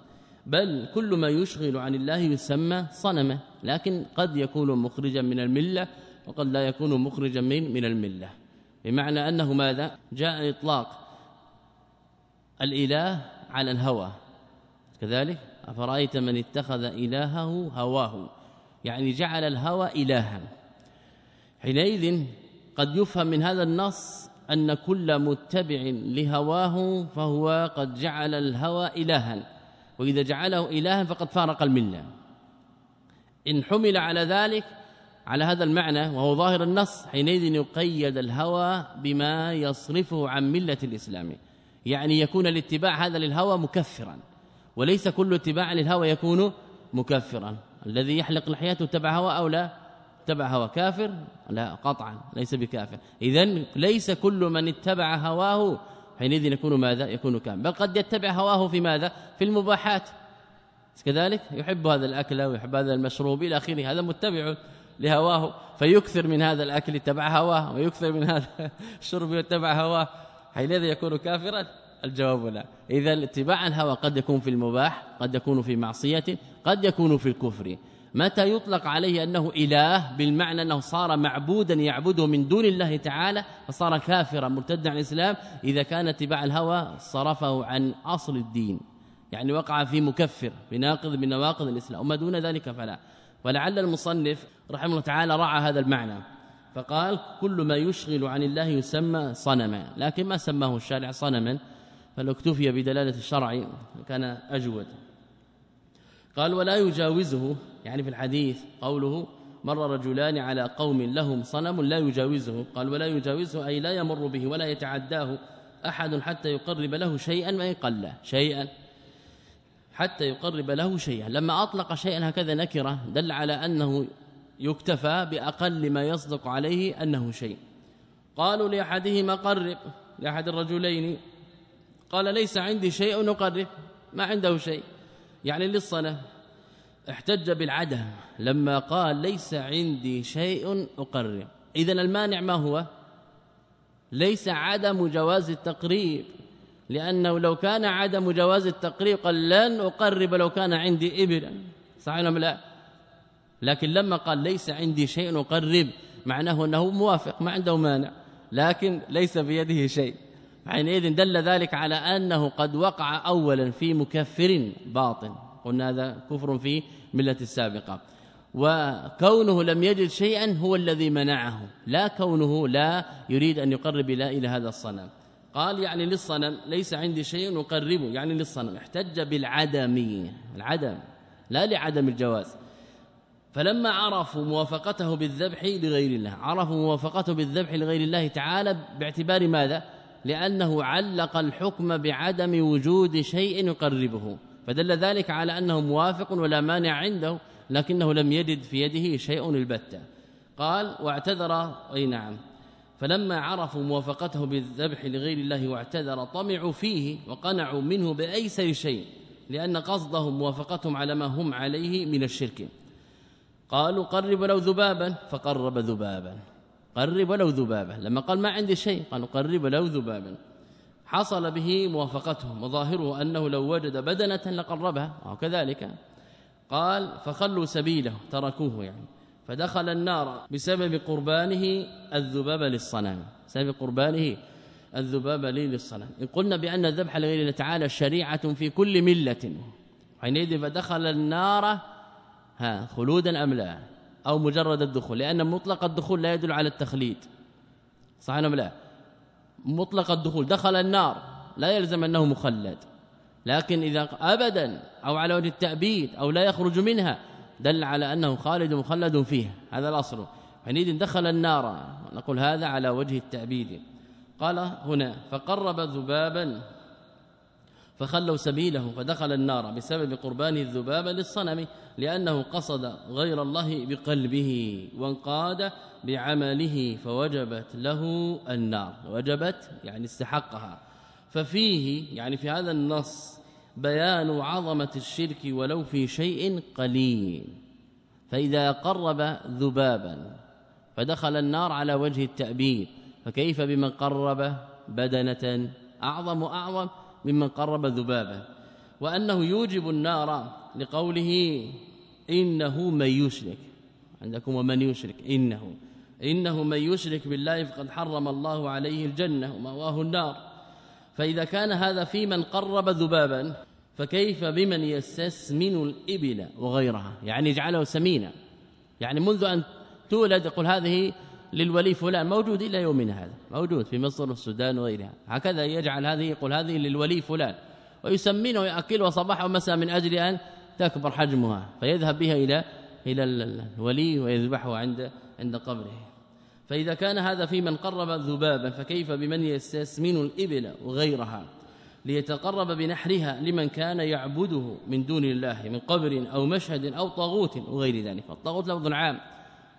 بل كل ما يشغل عن الله يسمى صنما لكن قد يكون مخرجا من الملة وقد لا يكون مخرجا من من الملة. بمعنى أنه ماذا؟ جاء إطلاق الإله على الهوى. كذلك؟ أفرأيت من اتخذ إلهه هواه؟ يعني جعل الهوى الها. حينئذ قد يفهم من هذا النص أن كل متبع لهواه فهو قد جعل الهوى إلها. وإذا جعله الها فقد فارق الملة. إن حمل على ذلك على هذا المعنى وهو ظاهر النص حينئذ يقيد الهوى بما يصرفه عن ملة الإسلام. يعني يكون الاتباع هذا للهوى مكفرا وليس كل اتباع للهوى يكون مكفرا. الذي يحلق لحيته تبع هوى أو لا؟ تبع هوى كافر؟ لا قطعا ليس بكافر. اذا ليس كل من اتبع هواه حينئذ يكون ماذا؟ يكون كامل. بل قد يتبع هواه في ماذا؟ في المباحات. كذلك يحب هذا الأكل ويحب هذا المشروب إلى آخره. هذا متبع لهواه فيكثر من هذا الأكل تبع هواه ويكثر من هذا *laughs* الشرب يتبع هواه. حينئذ يكون كافرا؟ الجواب لا. اذا اتباع الهوى قد يكون في المباح قد يكون في معصية قد يكون في الكفر. متى يطلق عليه أنه إله بالمعنى أنه صار معبودا يعبده من دون الله تعالى فصار كافرا مرتدا عن الإسلام إذا كان اتباع الهوى صرفه عن أصل الدين. يعني وقع في مكفر بناقض من نواقض الإسلام وما دون ذلك فلا. ولعل المصنف رحمه الله تعالى راعى هذا المعنى. فقال كل ما يشغل عن الله يسمى صنما. لكن ما سماه الشارع صنما؟ فلو اكتفي بدلالة الشرع كان أجود. قال ولا يجاوزه يعني في الحديث قوله مر رجلان على قوم لهم صنم لا يجاوزه قال ولا يجاوزه أي لا يمر به ولا يتعداه أحد حتى يقرب له شيئا ما يقل شيئا حتى يقرب له شيئا. لما أطلق شيئا هكذا نكرة دل على أنه يكتفى بأقل ما يصدق عليه أنه شيء. قالوا لأحدهما قرب لأحد الرجلين قال ليس عندي شيء أقرب ما عنده شيء. يعني للصنم. احتج بالعدم لما قال ليس عندي شيء أقرب إذا المانع ما هو؟ ليس عدم جواز التقريب لأنه لو كان عدم جواز التقريب قال لن أقرب لو كان عندي إبلا صحيح ولا لا؟ لكن لما قال ليس عندي شيء أقرب معناه أنه موافق ما عنده مانع. لكن ليس بيده شيء. حينئذ دل ذلك على أنه قد وقع أولا في مكفر باطن قلنا هذا كفر في ملة السابقة. وكونه لم يجد شيئا هو الذي منعه. لا كونه لا يريد أن يقرب إلى هذا الصنم. قال يعني للصنم ليس عندي شيء أقربه. يعني للصنم احتج بالعدم. العدم لا لعدم الجواز. فلما عرفوا موافقته بالذبح لغير الله عرفوا موافقته بالذبح لغير الله تعالى باعتبار ماذا؟ لأنه علق الحكم بعدم وجود شيء يقربه. فدل ذلك على أنه موافق ولا مانع عنده لكنه لم يجد في يده شيء البتة. قال واعتذر. أي نعم. فلما عرفوا موافقته بالذبح لغير الله واعتذر طمعوا فيه وقنعوا منه بايسر شيء لأن قصدهم موافقتهم على ما هم عليه من الشرك. قالوا قرب ولو ذبابا. فقرب ذبابا. قرب ولو ذبابا. لما قال ما عندي شيء. قالوا قرب ولو ذبابا. حصل به موافقتهم وظاهره أنه لو وجد بدنة لقربها وكذلك قال فخلوا سبيله تركوه يعني. فدخل النار بسبب قربانه الذباب للصنم بسبب قربانه الذباب للصنم. إن قلنا بأن الذبح لغير الله تعالى شريعة في كل ملة. حينئذ فدخل النار ها خلودا أم لا؟ أو مجرد الدخول لأن مطلق الدخول لا يدل على التخليد. صحيح أم لا؟ مطلق الدخول دخل النار. لا يلزم أنه مخلد. لكن إذا ابدا أو على وجه التعبيد أو لا يخرج منها دل على أنه خالد مخلد فيها. هذا الأصل. حينئذ دخل النار. نقول هذا على وجه التعبيد قال هنا فقرب ذبابا فخلوا سبيله فدخل النار بسبب قربان الذباب للصنم لأنه قصد غير الله بقلبه وانقاد بعمله فوجبت له النار وجبت يعني استحقها. ففيه يعني في هذا النص بيان عظمة الشرك ولو في شيء قليل. فإذا قرب ذبابا فدخل النار على وجه التأبيد فكيف بمن قرب بدنة أعظم أعظم ممن قرب ذبابا وأنه يوجب النار لقوله إنه من يشرك. عندكم ومن يشرك؟ إنه. إنه من يشرك بالله فقد حرم الله عليه الجنة ومأواه النار. فإذا كان هذا في من قرب ذبابا فكيف بمن يستسمن الإبل وغيرها؟ يعني يجعله سمينا. يعني منذ أن تولد يقول هذه للولي فلان موجود إلى يومنا هذا موجود في مصر والسودان وغيرها. هكذا يجعل هذه يقول هذه للولي فلان. ويسمينه وياكلها صباحا ومساء من أجل أن تكبر حجمها فيذهب بها إلى إلى الولي ويذبحها عند عند قبره. فإذا كان هذا في من قرب ذبابا فكيف بمن يستسمن الإبل وغيرها؟ ليتقرب بنحرها لمن كان يعبده من دون الله من قبر أو مشهد أو طاغوت وغير ذلك. فالطاغوت لفظ عام.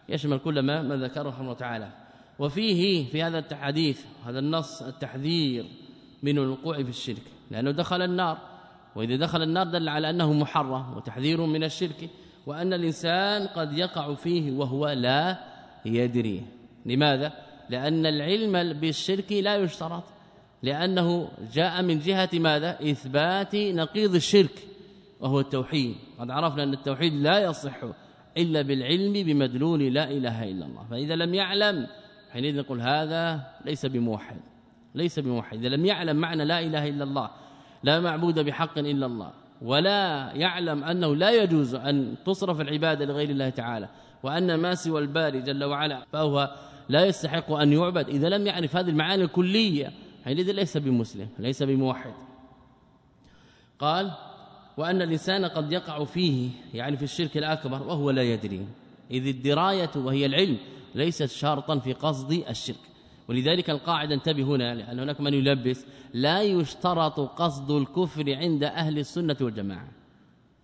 يشمل كل ما ما ذكره الله تعالى. وفيه في هذا الحديث هذا النص التحذير من الوقوع في الشرك لأنه دخل النار. وإذا دخل النار دل على أنه محرم وتحذير من الشرك وأن الإنسان قد يقع فيه وهو لا يدري. لماذا؟ لأن العلم بالشرك لا يشترط. لأنه جاء من جهة ماذا؟ إثبات نقيض الشرك وهو التوحيد. قد عرفنا أن التوحيد لا يصح إلا بالعلم بمدلول لا إله إلا الله. فإذا لم يعلم حينئذ نقول هذا ليس بموحد ليس بموحد. إذا لم يعلم معنى لا إله إلا الله لا معبود بحق إلا الله ولا يعلم أنه لا يجوز أن تصرف العبادة لغير الله تعالى وأن ما سوى الباري جل وعلا فهو لا يستحق أن يعبد. إذا لم يعرف هذه المعاني الكلية حينئذ ليس بمسلم ليس بموحد. قال وأن الإنسان قد يقع فيه يعني في الشرك الأكبر وهو لا يدري. إذ الدراية وهي العلم ليست شرطا في قصد الشرك. ولذلك القاعدة انتبه هنا لأن هناك من يلبس لا يشترط قصد الكفر عند أهل السنة والجماعة.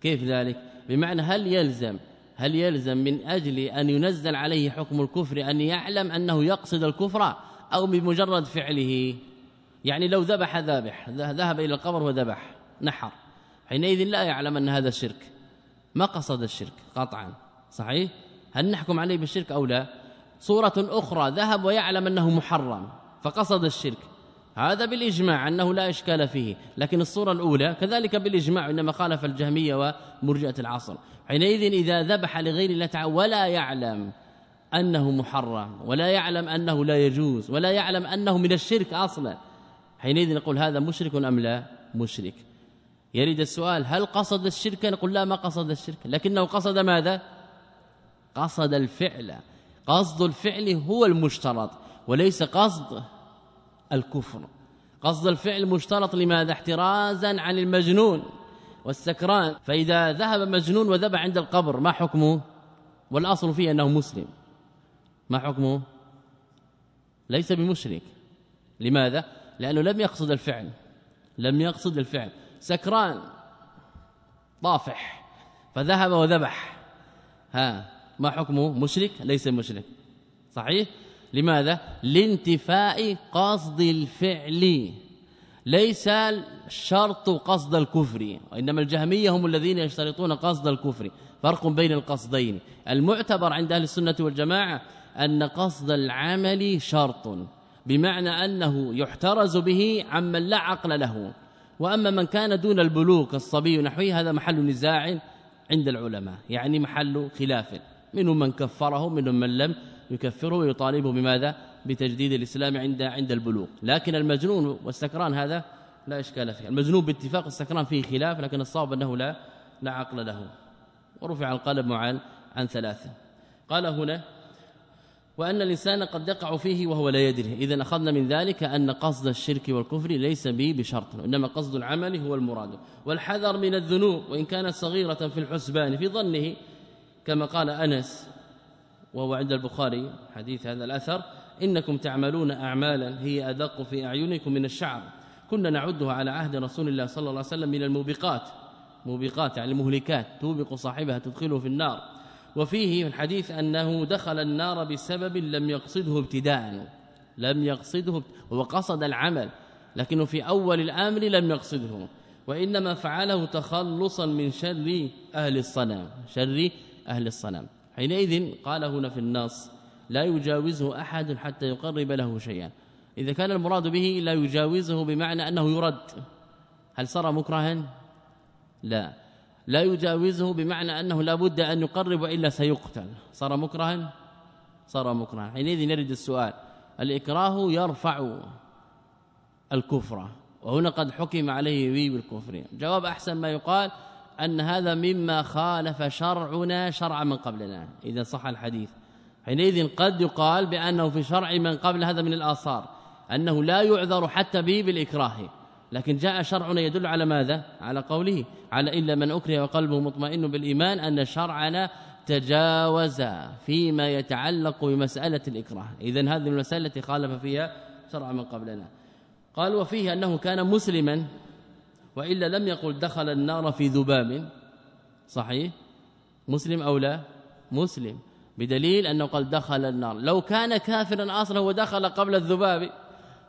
كيف ذلك؟ بمعنى هل يلزم هل يلزم من أجل أن ينزل عليه حكم الكفر أن يعلم أنه يقصد الكفر أو بمجرد فعله؟ يعني لو ذبح ذابح ذهب إلى القبر وذبح نحر. حينئذ لا يعلم أن هذا الشرك. ما قصد الشرك قطعا صحيح؟ هل نحكم عليه بالشرك أو لا؟ صورة أخرى ذهب ويعلم أنه محرم فقصد الشرك. هذا بالإجماع أنه لا إشكال فيه لكن الصورة الأولى كذلك بالإجماع إنما خالف الجهمية ومرجئة العصر. حينئذ إذا ذبح لغير الله تعالى ولا يعلم أنه محرم ولا يعلم أنه لا يجوز ولا يعلم أنه من الشرك أصلا. حينئذ نقول هذا مشرك أم لا؟ مشرك. يريد السؤال هل قصد الشرك؟ نقول لا ما قصد الشرك. لكنه قصد ماذا؟ قصد الفعل. قصد الفعل هو المشترط وليس قصد الكفر. قصد الفعل مشترط لماذا؟ احترازا عن المجنون والسكران. فإذا ذهب مجنون وذبح عند القبر ما حكمه؟ والأصل فيه أنه مسلم. ما حكمه؟ ليس بمشرك. لماذا؟ لأنه لم يقصد الفعل. لم يقصد الفعل. سكران طافح فذهب وذبح. ها ما حكمه؟ مشرك ليس مشرك. صحيح؟ لماذا؟ لانتفاء قصد الفعل. ليس الشرط قصد الكفر وإنما الجهمية هم الذين يشترطون قصد الكفر. فرق بين القصدين. المعتبر عند أهل السنة والجماعة أن قصد العمل شرط بمعنى أنه يحترز به عمن لا عقل له. وأما من كان دون البلوغ كالصبي نحوه هذا محل نزاع عند العلماء يعني محل خلاف. منهم من كفره منهم من لم يكفره ويطالبه بماذا؟ بتجديد الإسلام عند عند البلوغ. لكن المجنون والسكران هذا لا إشكال فيه. المجنون باتفاق السكران فيه خلاف لكن الصواب أنه لا لا عقل له. ورفع القلم عن عن ثلاثة. قال هنا وأن الإنسان قد يقع فيه وهو لا يدري. إذا أخذنا من ذلك أن قصد الشرك والكفر ليس به بشرط إنما قصد العمل هو المراد. والحذر من الذنوب وإن كانت صغيرة في الحسبان في ظنه كما قال أنس وهو عند البخاري حديث هذا الأثر إنكم تعملون أعمالا هي أدق في أعينكم من الشعر. كنا نعدها على عهد رسول الله صلى الله عليه وسلم من الموبقات. موبقات يعني المهلكات توبق صاحبها تدخله في النار. وفيه الحديث أنه دخل النار بسبب لم يقصده ابتداء لم يقصده هو قصد العمل لكنه في أول الأمر لم يقصده وإنما فعله تخلصا من شر أهل الصنم شر أهل الصنم. حينئذ قال هنا في النص لا يجاوزه أحد حتى يقرب له شيئا. إذا كان المراد به لا يجاوزه بمعنى أنه يرد. هل صار مكرها؟ لا. لا يجاوزه بمعنى أنه لا بد أن يقرب إلا سيقتل. صار مكرها؟ صار مكرها. حينئذ نرد السؤال. الإكراه يرفع الكفر وهنا قد حكم عليه بالكفر جواب أحسن ما يقال أن هذا مما خالف شرعنا شرع من قبلنا. إذا صح الحديث. حينئذ قد يقال بأنه في شرع من قبل هذا من الآثار أنه لا يعذر حتى به بالإكراه. لكن جاء شرعنا يدل على ماذا؟ على قوله على إلا من أكره وقلبه مطمئن بالإيمان أن شرعنا تجاوز فيما يتعلق بمسألة الإكراه. اذا هذه المسألة التي خالف فيها شرع من قبلنا. قال وفيه أنه كان مسلما وإلا لم يقل دخل النار في ذباب. صحيح؟ مسلم أو لا؟ مسلم. بدليل أنه قال دخل النار. لو كان كافرا أصلا ودخل قبل الذباب.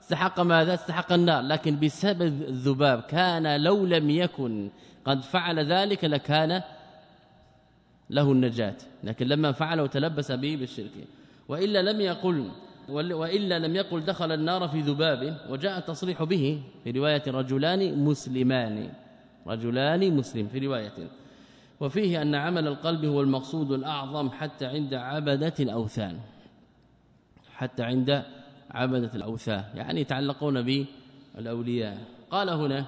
استحق ماذا؟ استحق النار. لكن بسبب الذباب كان لو لم يكن قد فعل ذلك لكان له النجاة. لكن لما فعل وتلبس به بالشرك. وإلا لم يقل وإلا لم يقل دخل النار في ذباب وجاء التصريح به في رواية رجلان مسلمان. رجلان مسلم في رواية. وفيه أن عمل القلب هو المقصود الأعظم حتى عند عبدة الأوثان. حتى عند عبدة الأوثان يعني يتعلقون بالأولياء. قال هنا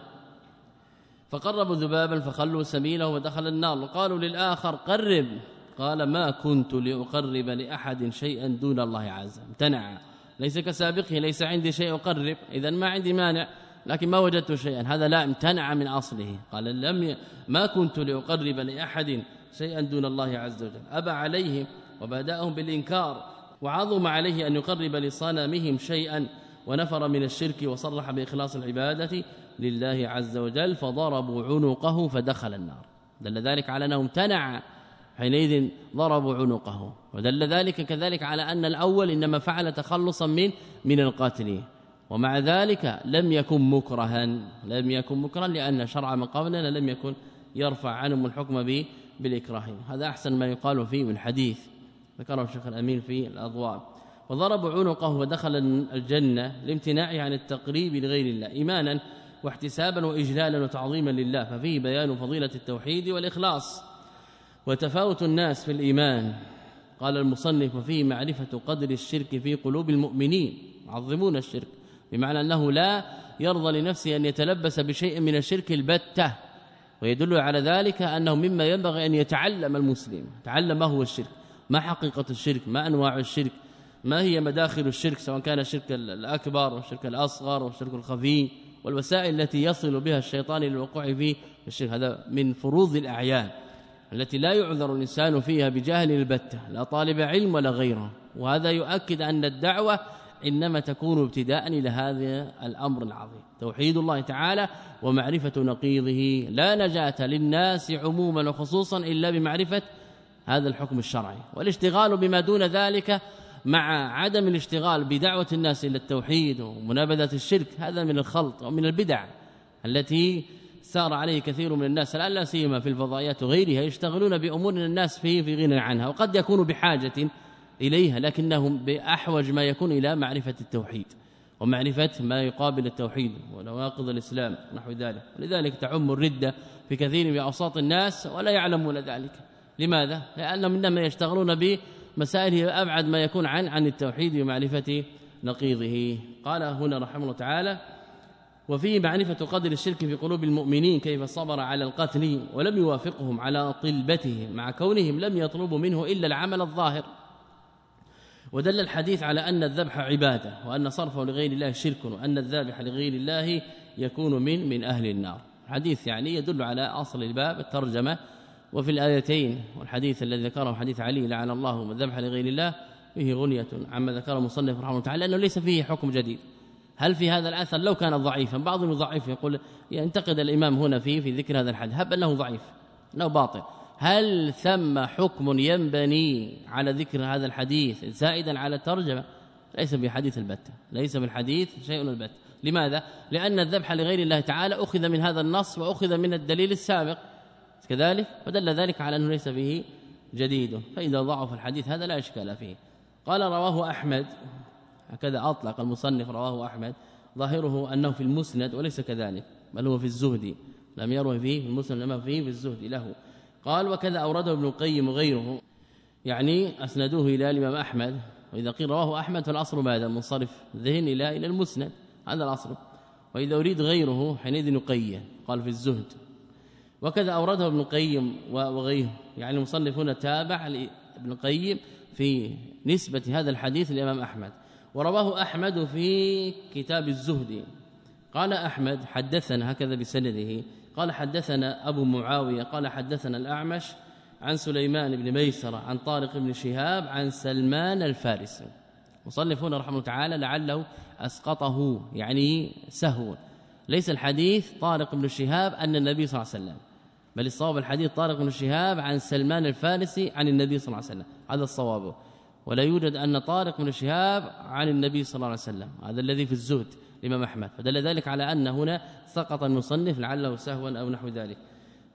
فقربوا ذبابا فخلوا سبيله ودخل النار. قالوا للآخر قرب. قال ما كنت لأقرب لأحد شيئا دون الله عز امتنع. ليس كسابقه ليس عندي شيء أقرب. إذا ما عندي مانع لكن ما وجدت شيئا. هذا لا امتنع من أصله. قال لم ي... ما كنت لأقرب لأحد شيئا دون الله عز وجل. أبى عليهم وبدأهم بالإنكار. وعظم عليه أن يقرب لصنمهم شيئا ونفر من الشرك وصرح بإخلاص العبادة لله عز وجل فضربوا عنقه فدخل النار. دل ذلك على أنه امتنع حينئذ ضربوا عنقه. ودل ذلك كذلك على أن الأول إنما فعل تخلصا من من القاتل ومع ذلك لم يكن مكرها لم يكن مكرها لأن شرع من قبلنا لم يكن يرفع عنهم الحكم به بالإكراه. هذا أحسن ما يقال فيه من حديث. ذكره الشيخ الأمين في الأضواء. وضرب عنقه ودخل الجنة لامتناعه عن التقريب لغير الله إيمانا واحتسابا وإجلالا وتعظيما لله ففيه بيان فضيلة التوحيد والإخلاص وتفاوت الناس في الإيمان. قال المصنف وفيه معرفة قدر الشرك في قلوب المؤمنين. يعظمون الشرك بمعنى أنه لا يرضى لنفسه أن يتلبس بشيء من الشرك البتة. ويدل على ذلك أنه مما ينبغي أن يتعلم المسلم تعلم ما هو الشرك. ما حقيقة الشرك ما أنواع الشرك ما هي مداخل الشرك سواء كان الشرك الأكبر والشرك الأصغر والشرك الخفي والوسائل التي يصل بها الشيطان للوقوع في الشرك هذا من فروض الأعيان التي لا يعذر الإنسان فيها بجهل البتة لا طالب علم ولا غيره. وهذا يؤكد أن الدعوة إنما تكون ابتداء إلى هذا الأمر العظيم. توحيد الله تعالى ومعرفة نقيضه لا نجاة للناس عموما وخصوصا إلا بمعرفة هذا الحكم الشرعي. والاشتغال بما دون ذلك مع عدم الاشتغال بدعوة الناس إلى التوحيد ومنابذة الشرك هذا من الخلط ومن البدع التي سار عليه كثير من الناس الآن لا سيما في الفضائيات وغيرها يشتغلون بأمور الناس فيه في غنى عنها وقد يكون بحاجة إليها لكنهم بأحوج ما يكون إلى معرفة التوحيد ومعرفة ما يقابل التوحيد ونواقض الإسلام نحو ذلك. ولذلك تعم الردة في كثير من أوساط الناس ولا يعلمون ذلك. لماذا؟ لانهم انما يشتغلون بمسائل ابعد ما يكون عن عن التوحيد ومعرفة نقيضه. قال هنا رحمه الله تعالى وفيه معرفة قدر الشرك في قلوب المؤمنين كيف صبر على القتل ولم يوافقهم على طلبته. مع كونهم لم يطلبوا منه إلا العمل الظاهر. ودل الحديث على أن الذبح عبادة وأن صرفه لغير الله شرك وأن الذابح لغير الله يكون من من أهل النار. حديث يعني يدل على أصل الباب الترجمة وفي الآيتين والحديث الذي ذكره حديث علي لعن الله من ذبح لغير الله فيه غنية عما ذكره المصنف رحمه الله تعالى لأنه ليس فيه حكم جديد. هل في هذا الأثر؟ لو كان ضعيفا بعضهم يضعف يقول ينتقد الإمام هنا فيه في ذكر هذا الحديث هب أنه ضعيف أنه باطل. هل ثم حكم ينبني على ذكر هذا الحديث زائدا على الترجمة؟ ليس بحديث البتة ليس بالحديث شيء البتة لماذا؟ لأن الذبح لغير الله تعالى أخذ من هذا النص وأخذ من الدليل السابق. كذلك فدل ذلك على أنه ليس به جديد. فإذا ضعف الحديث هذا لا إشكال فيه. قال رواه أحمد هكذا أطلق المصنف رواه أحمد ظاهره أنه في المسند وليس كذلك بل هو في الزهد لم يروه فيه في المسند لما فيه في الزهد له. قال وكذا أورده ابن القيم وغيره. يعني أسندوه إلى الإمام أحمد. وإذا قيل رواه أحمد فالأصل ماذا منصرف ذهن إلى إلى المسند. هذا الأصل. وإذا أريد غيره حينئذ يقيد قال في الزهد. وكذا اورده ابن القيم وغيره. يعني المصنف هنا تابع لابن القيم في نسبة هذا الحديث للإمام أحمد. ورواه أحمد في كتاب الزهد. قال أحمد حدثنا هكذا بسنده. قال حدثنا أبو معاوية قال حدثنا الأعمش عن سليمان بن ميسرة عن طارق بن شهاب عن سلمان الفارسي. مصنف هنا رحمه تعالى لعله أسقطه يعني سهو. ليس الحديث طارق بن شهاب أن النبي صلى الله عليه وسلم. بل الصواب الحديث طارق بن شهاب عن سلمان الفارسي عن النبي صلى الله عليه وسلم. هذا الصواب. ولا يوجد أن طارق بن شهاب عن النبي صلى الله عليه وسلم. هذا الذي في الزهد الامام أحمد. فدل ذلك على أن هنا سقط المصنف لعله سهوا أو نحو ذلك.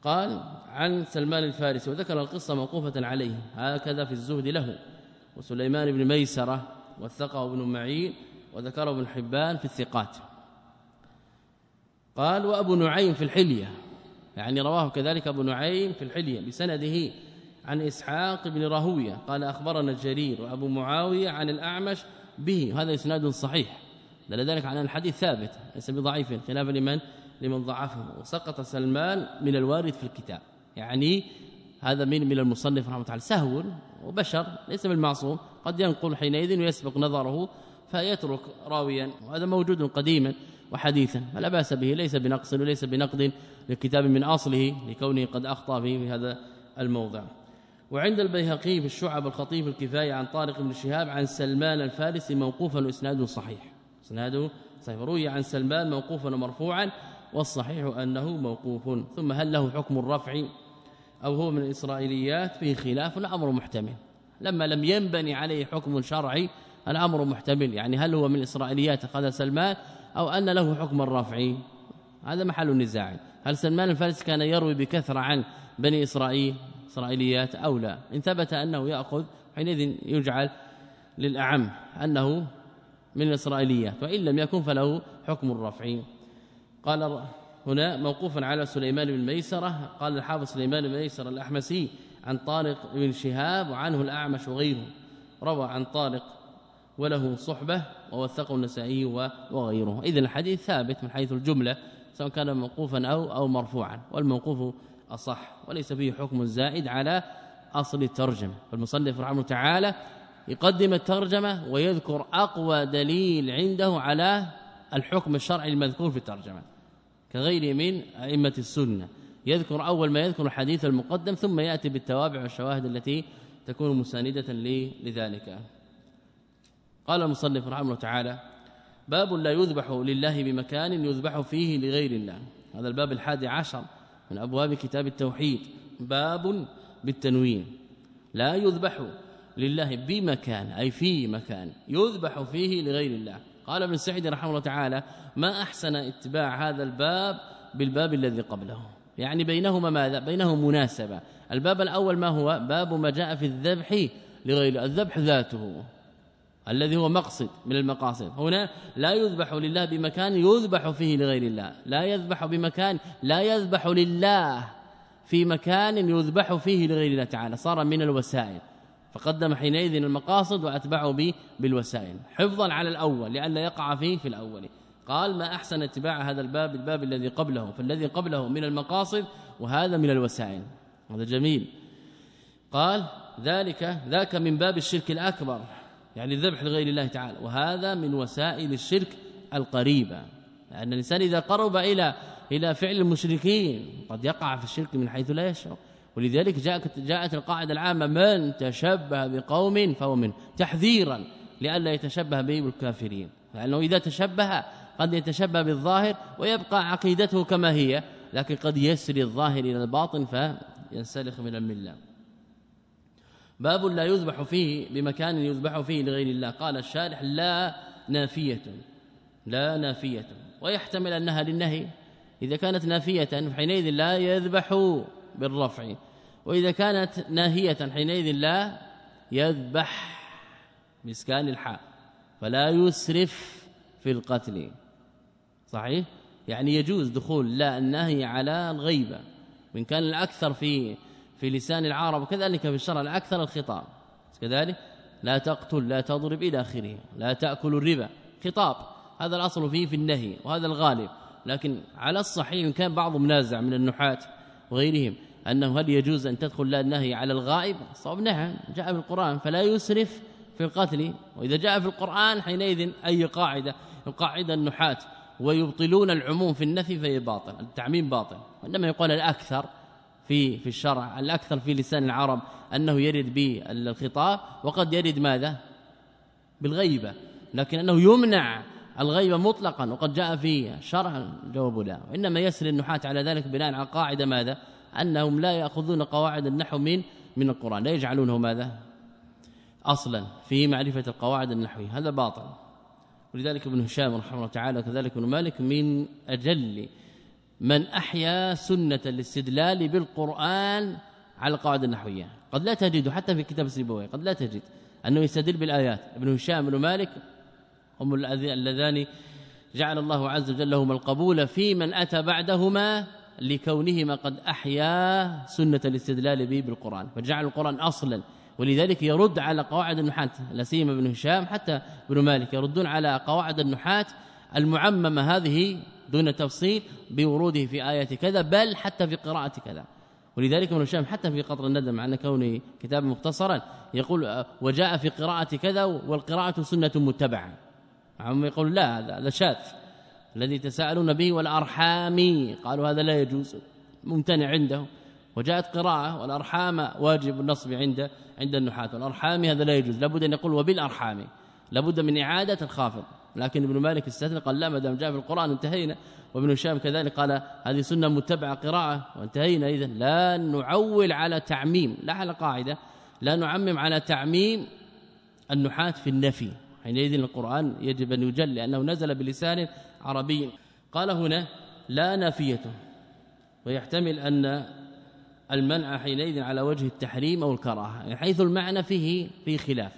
قال عن سلمان الفارسي وذكر القصة موقوفة عليه. هكذا في الزهد له. وسليمان بن ميسرة وثقه ابن معين وذكره ابن حبان في الثقات. قال وأبو نعيم في الحلية. يعني رواه كذلك ابو نعيم في الحلية بسنده عن إسحاق بن راهوية. قال أخبرنا جرير وأبو معاوية عن الأعمش به هذا إسناد صحيح. دل ذلك على الحديث ثابت ليس بضعيف خلافا لمن؟ لمن ضعفه. وسقط سلمان من الوارد في الكتاب. يعني هذا من من المصنف رحمه الله سهو وبشر ليس بالمعصوم. قد ينقل حينئذ ويسبق نظره فيترك راويا. وهذا موجود قديما وحديثا فلا بأس به ليس بنقص وليس بنقد. للكتاب من أصله لكونه قد أخطأ في هذا الموضع. وعند البيهقي في الشعب الخطيب الكفاية عن طارق بن شهاب عن سلمان الفارسي موقوفا وإسناده صحيح. إسناده صحيح. روي عن سلمان موقوفا ومرفوعا والصحيح أنه موقوف. ثم هل له حكم الرفع أو هو من الإسرائيليات؟ فيه خلاف الأمر محتمل. لما لم ينبني عليه حكم شرعي الأمر محتمل. يعني هل هو من اسرائيليات اخذ سلمان أو أن له حكم الرفع؟ هذا محل النزاع هل سلمان الفارسي كان يروي بكثرة عن بني اسرائيل إسرائيليات أو لا؟ إن ثبت أنه ياخذ حينئذ يجعل للأعم أنه من الإسرائيليات وإن لم يكن فله حكم الرفع. قال هنا موقوفا على سليمان بن ميسرة. قال الحافظ سليمان بن ميسرة الأحمسي عن طارق بن شهاب وعنه الأعمش وغيره. روى عن طارق وله صحبة ووثقه النسائي وغيره. اذا الحديث ثابت من حيث الجملة سواء كان موقوفا أو أو مرفوعا. والموقوف أصح وليس فيه حكم زائد على أصل الترجمة. فالمصنف رحمه تعالى يقدم الترجمة ويذكر أقوى دليل عنده على الحكم الشرعي المذكور في الترجمة كغيره من أئمة السنة. يذكر أول ما يذكر الحديث المقدم ثم يأتي بالتوابع والشواهد التي تكون مساندة لذلك. قال المصنف رحمه الله تعالى باب لا يذبح لله بمكان يذبح فيه لغير الله. هذا الباب الحادي عشر من أبواب كتاب التوحيد. باب بالتنوين. لا يذبح لله بمكان أي في مكان يذبح فيه لغير الله. قال ابن سعيد رحمه الله تعالى ما أحسن اتباع هذا الباب بالباب الذي قبله؟ يعني بينهما ماذا؟ بينهم مناسبة. الباب الأول ما هو؟ باب ما جاء في الذبح لغير الذبح ذاته. الذي هو مقصد من المقاصد. هنا لا يذبح لله بمكان يذبح فيه لغير الله. لا يذبح بمكان لا يذبح لله في مكان يذبح فيه لغير الله تعالى. صار من الوسائل. فقدم حينئذ المقاصد وأتبعه بالوسائل. حفظا على الأول لئلا يقع فيه في الأول. قال ما أحسن اتباع هذا الباب؟ الباب الذي قبله. فالذي قبله من المقاصد وهذا من الوسائل. هذا جميل. قال ذلك ذاك من باب الشرك الأكبر. يعني الذبح لغير الله تعالى. وهذا من وسائل الشرك القريبة. لأن الإنسان إذا قرب إلى إلى فعل المشركين قد يقع في الشرك من حيث لا يشعر. ولذلك جاءت جاءت القاعدة العامة من تشبه بقوم فهو من تحذيرا لئلا يتشبه به الكافرين. لأنه إذا تشبه قد يتشبه بالظاهر ويبقى عقيدته كما هي لكن قد يسري الظاهر إلى الباطن فينسلخ من الملة. باب لا يذبح فيه بمكان يذبح فيه لغير الله. قال الشارح لا نافية لا نافية. ويحتمل أنها للنهي. إذا كانت نافية حينئذ لا يذبح بالرفع. وإذا كانت ناهية حينئذ لا يذبح بإسكان الحاء. فلا يسرف في القتل. صحيح؟ يعني يجوز دخول لا النهي على الغيبة. وإن كان الأكثر في في لسان العرب وكذلك في الشرع الأكثر الخطاب. كذلك لا تقتل لا تضرب إلى آخره لا تأكل الربا. خطاب. هذا الأصل فيه في النهي وهذا الغالب. لكن على الصحيح إن كان بعض منازع من النحاة وغيرهم أنه هل يجوز أن تدخل لا النهي على الغائب؟ صواب نعم جاء في القرآن. فلا يسرف في القتل. وإذا جاء في القرآن حينئذ أي قاعدة؟ القاعدة النحاة. ويبطلون العموم في النفي فهي باطل التعميم باطل. وإنما يقول الأكثر في في الشرع الأكثر في لسان العرب أنه يرد بالخطاب وقد يرد ماذا؟ بالغيبة لكن أنه يمنع الغيبة مطلقا وقد جاء في شرع الجواب لا. وإنما يسري النحاة على ذلك بناء على قاعدة ماذا؟ أنهم لا يأخذون قواعد النحو من من القرآن لا يجعلونه ماذا؟ أصلا في معرفة القواعد النحوية. هذا باطل. ولذلك ابن هشام رحمه الله تعالى كذلك ابن مالك من أجل من أحيا سنة الاستدلال بالقرآن على القواعد النحوية. قد لا تجد حتى في كتاب السيبوي قد لا تجد أنه يستدل بالآيات. ابن هشام بن مالك هم اللذان جعل الله عز وجل لهما القبول في من أتى بعدهما لكونهما قد أحيا سنة الاستدلال به بالقرآن فجعل القرآن أصلا. ولذلك يرد على قواعد النحاة لا سيما ابن هشام حتى ابن مالك يردون على قواعد النحاة المعممة هذه دون تفصيل بوروده في آية كذا بل حتى في قراءة كذا. ولذلك ابن هشام حتى في قطر الندم مع ان كونه كتاب مختصرا يقول وجاء في قراءة كذا والقراءة سنة متبعة. عم يقول لا هذا شاذ. الذي تساءلون به والأرحام قالوا هذا لا يجوز ممتنع عنده. وجاءت قراءة والأرحام واجب النصب عند عند النحاة. والأرحام هذا لا يجوز لابد أن يقول وبالأرحام لابد من إعادة الخافض. لكن ابن مالك استثنى قال لا ما دام جاء في القرآن انتهينا. وابن هشام كذلك قال هذه سنة متبعة قراءة وانتهينا. اذا لا نعول على تعميم لا على قاعدة لا نعمم على تعميم النحاة في النفي. حينئذ القرآن يجب أن يجل لأنه نزل بلسان عربي. قال هنا لا نافية. ويحتمل أن المنع حينئذ على وجه التحريم أو الكراهة يعني حيث المعنى فيه في خلاف.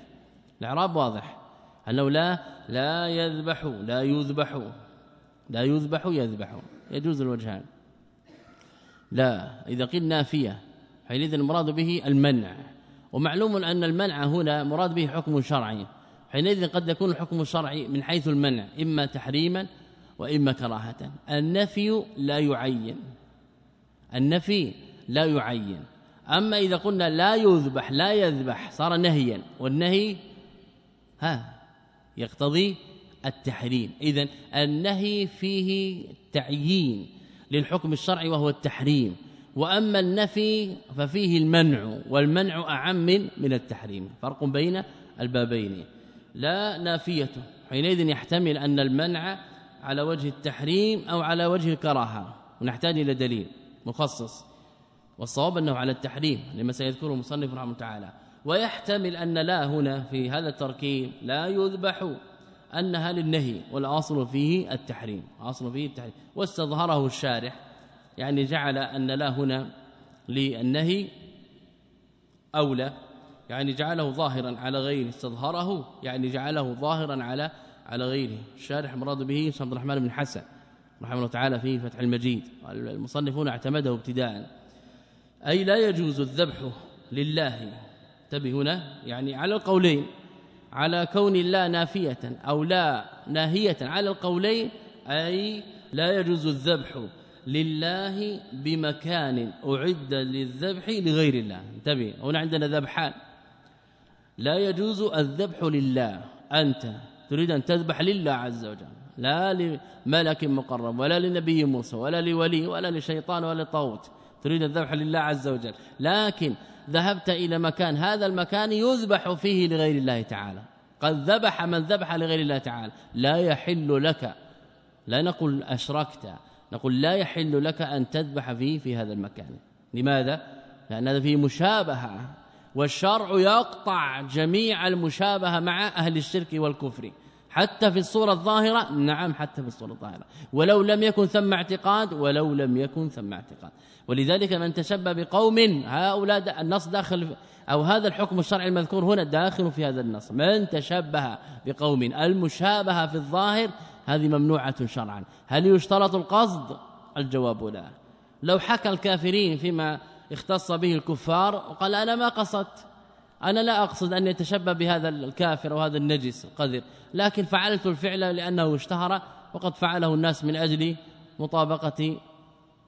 الإعراب واضح. أنه لا لا يذبح لا يذبح لا يذبح يذبح يجوز الوجهان. لا إذا قيل نافية حينئذ المراد به المنع. ومعلوم أن المنع هنا مراد به حكم شرعي. حينئذ قد يكون الحكم الشرعي من حيث المنع إما تحريما وإما كراهة. النفي لا يعين. النفي لا يعين. أما إذا قلنا لا يذبح لا يذبح صار نهيا. والنهي ها يقتضي التحريم. إذا النهي فيه تعيين للحكم الشرعي وهو التحريم. وأما النفي ففيه المنع والمنع أعم من من التحريم. فرق بين البابين. لا نافية. حينئذ يحتمل أن المنع على وجه التحريم أو على وجه الكراهة. ونحتاج إلى دليل مخصص. والصواب أنه على التحريم لما سيذكره المصنف رحمه الله تعالى. ويحتمل أن لا هنا في هذا التركيب لا يذبح أنها للنهي والأصل فيه التحريم اصل فيه التحريم. واستظهره الشارح يعني جعل أن لا هنا للنهي أولى يعني جعله ظاهرا على غيره. استظهره يعني جعله ظاهرا على على غيره. الشارح مراد به عبد الرحمن بن حسن رحمه الله تعالى في فتح المجيد. المصنفون اعتمده ابتداء أي لا يجوز الذبح لله انتبه هنا يعني على القولين على كون الله نافية أو لا ناهية على القولين أي لا يجوز الذبح لله بمكان أعد للذبح لغير الله. انتبه هنا عندنا ذبحان. لا يجوز الذبح لله. أنت تريد أن تذبح لله عز وجل. لا لملك مقرب ولا لنبي موسى ولا لولي ولا لشيطان ولا لطاغوت. تريد الذبح لله عز وجل. لكن ذهبت إلى مكان هذا المكان يذبح فيه لغير الله تعالى. قد ذبح من ذبح لغير الله تعالى. لا يحل لك لا نقول أشركت نقول لا يحل لك أن تذبح فيه في هذا المكان. لماذا؟ لأن هذا فيه مشابهة والشرع يقطع جميع المشابهة مع أهل الشرك والكفر. حتى في الصورة الظاهرة؟ نعم حتى في الصورة الظاهرة. ولو لم يكن ثم اعتقاد ولو لم يكن ثم اعتقاد. ولذلك من تشبه بقوم هؤلاء النص داخل أو هذا الحكم الشرعي المذكور هنا داخل في هذا النص. من تشبه بقوم المشابهة في الظاهر هذه ممنوعة شرعا. هل يشترط القصد؟ الجواب لا. لو حكى الكافرين فيما اختص به الكفار وقال أنا ما قصدت. أنا لا أقصد أن يتشبه بهذا الكافر أو هذا النجس القذر لكن فعلت الفعل لأنه اشتهر وقد فعله الناس من أجل مطابقة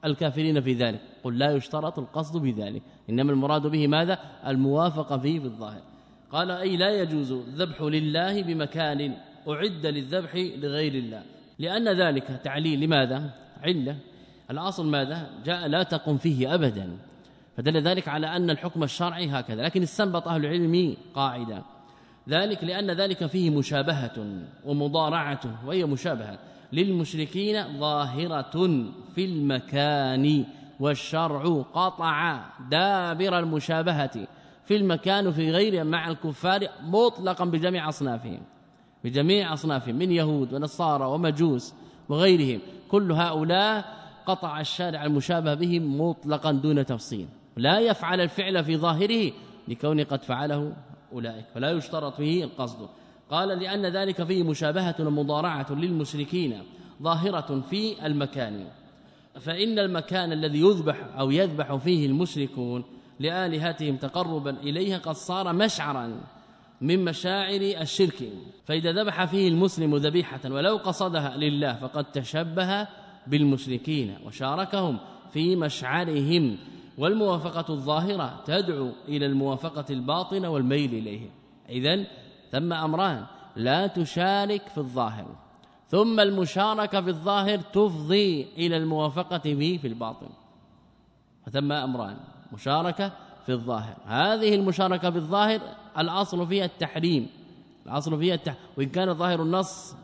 الكافرين في ذلك. قل لا يشترط القصد بذلك إنما المراد به ماذا؟ الموافقة فيه في الظاهر. قال أي لا يجوز الذبح لله بمكان أعد للذبح لغير الله. لأن ذلك تعليل لماذا؟ علة. الأصل ماذا؟ جاء لا تقم فيه ابدا. فدل ذلك على أن الحكم الشرعي هكذا لكن استنبط أهل العلم قاعدة. ذلك لأن ذلك فيه مشابهة ومضارعة وهي مشابهة. للمشركين ظاهرة في المكان والشرع قطع دابر المشابهة في المكان وفي غيره مع الكفار مطلقا بجميع أصنافهم. بجميع أصنافهم من يهود ونصارى ومجوس وغيرهم. كل هؤلاء قطع الشارع المشابه بهم مطلقا دون تفصيل. لا يفعل الفعل في ظاهره لكون قد فعله أولئك فلا يشترط فيه القصد. قال لأن ذلك فيه مشابهة ومضارعة للمشركين ظاهرة في المكان. فإن المكان الذي يذبح أو يذبح فيه المشركون لآلهتهم تقربا إليها قد صار مشعرا من مشاعر الشرك. فإذا ذبح فيه المسلم ذبيحة ولو قصدها لله فقد تشبه بالمشركين وشاركهم في مشعرهم. والموافقة الظاهرة تدعو إلى الموافقة الباطنة والميل إليه إذن ثم أمران لا تشارك في الظاهر. ثم المشاركة في الظاهر تفضي إلى الموافقة به في الباطن. فثم أمران مشاركة في الظاهر. هذه المشاركة بالظاهر الأصل فيها التحريم. الأصل فيها التحريم وإن كان ظاهر النص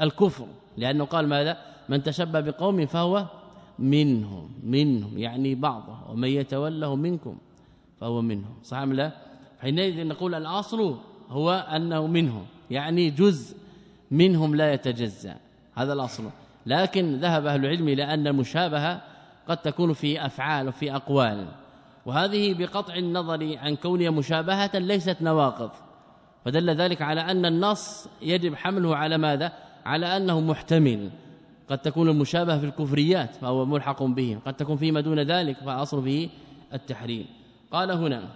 الكفر. لأنه قال ماذا؟ من تشبه بقوم فهو منهم منهم يعني بعضه ومن يتوله منكم فهو منهم. صح أم لا؟ حينئذ نقول الأصل هو أنه منهم يعني جزء منهم لا يتجزأ. هذا الأصل. لكن ذهب أهل العلم إلى أن المشابهة قد تكون في أفعال وفي أقوال. وهذه بقطع النظر عن كونها مشابهة ليست نواقض. فدل ذلك على أن النص يجب حمله على ماذا؟ على أنه محتمل. قد تكون المشابهة في الكفريات فهو ملحق به قد تكون فيما دون ذلك فاصل به التحريم. قال هنا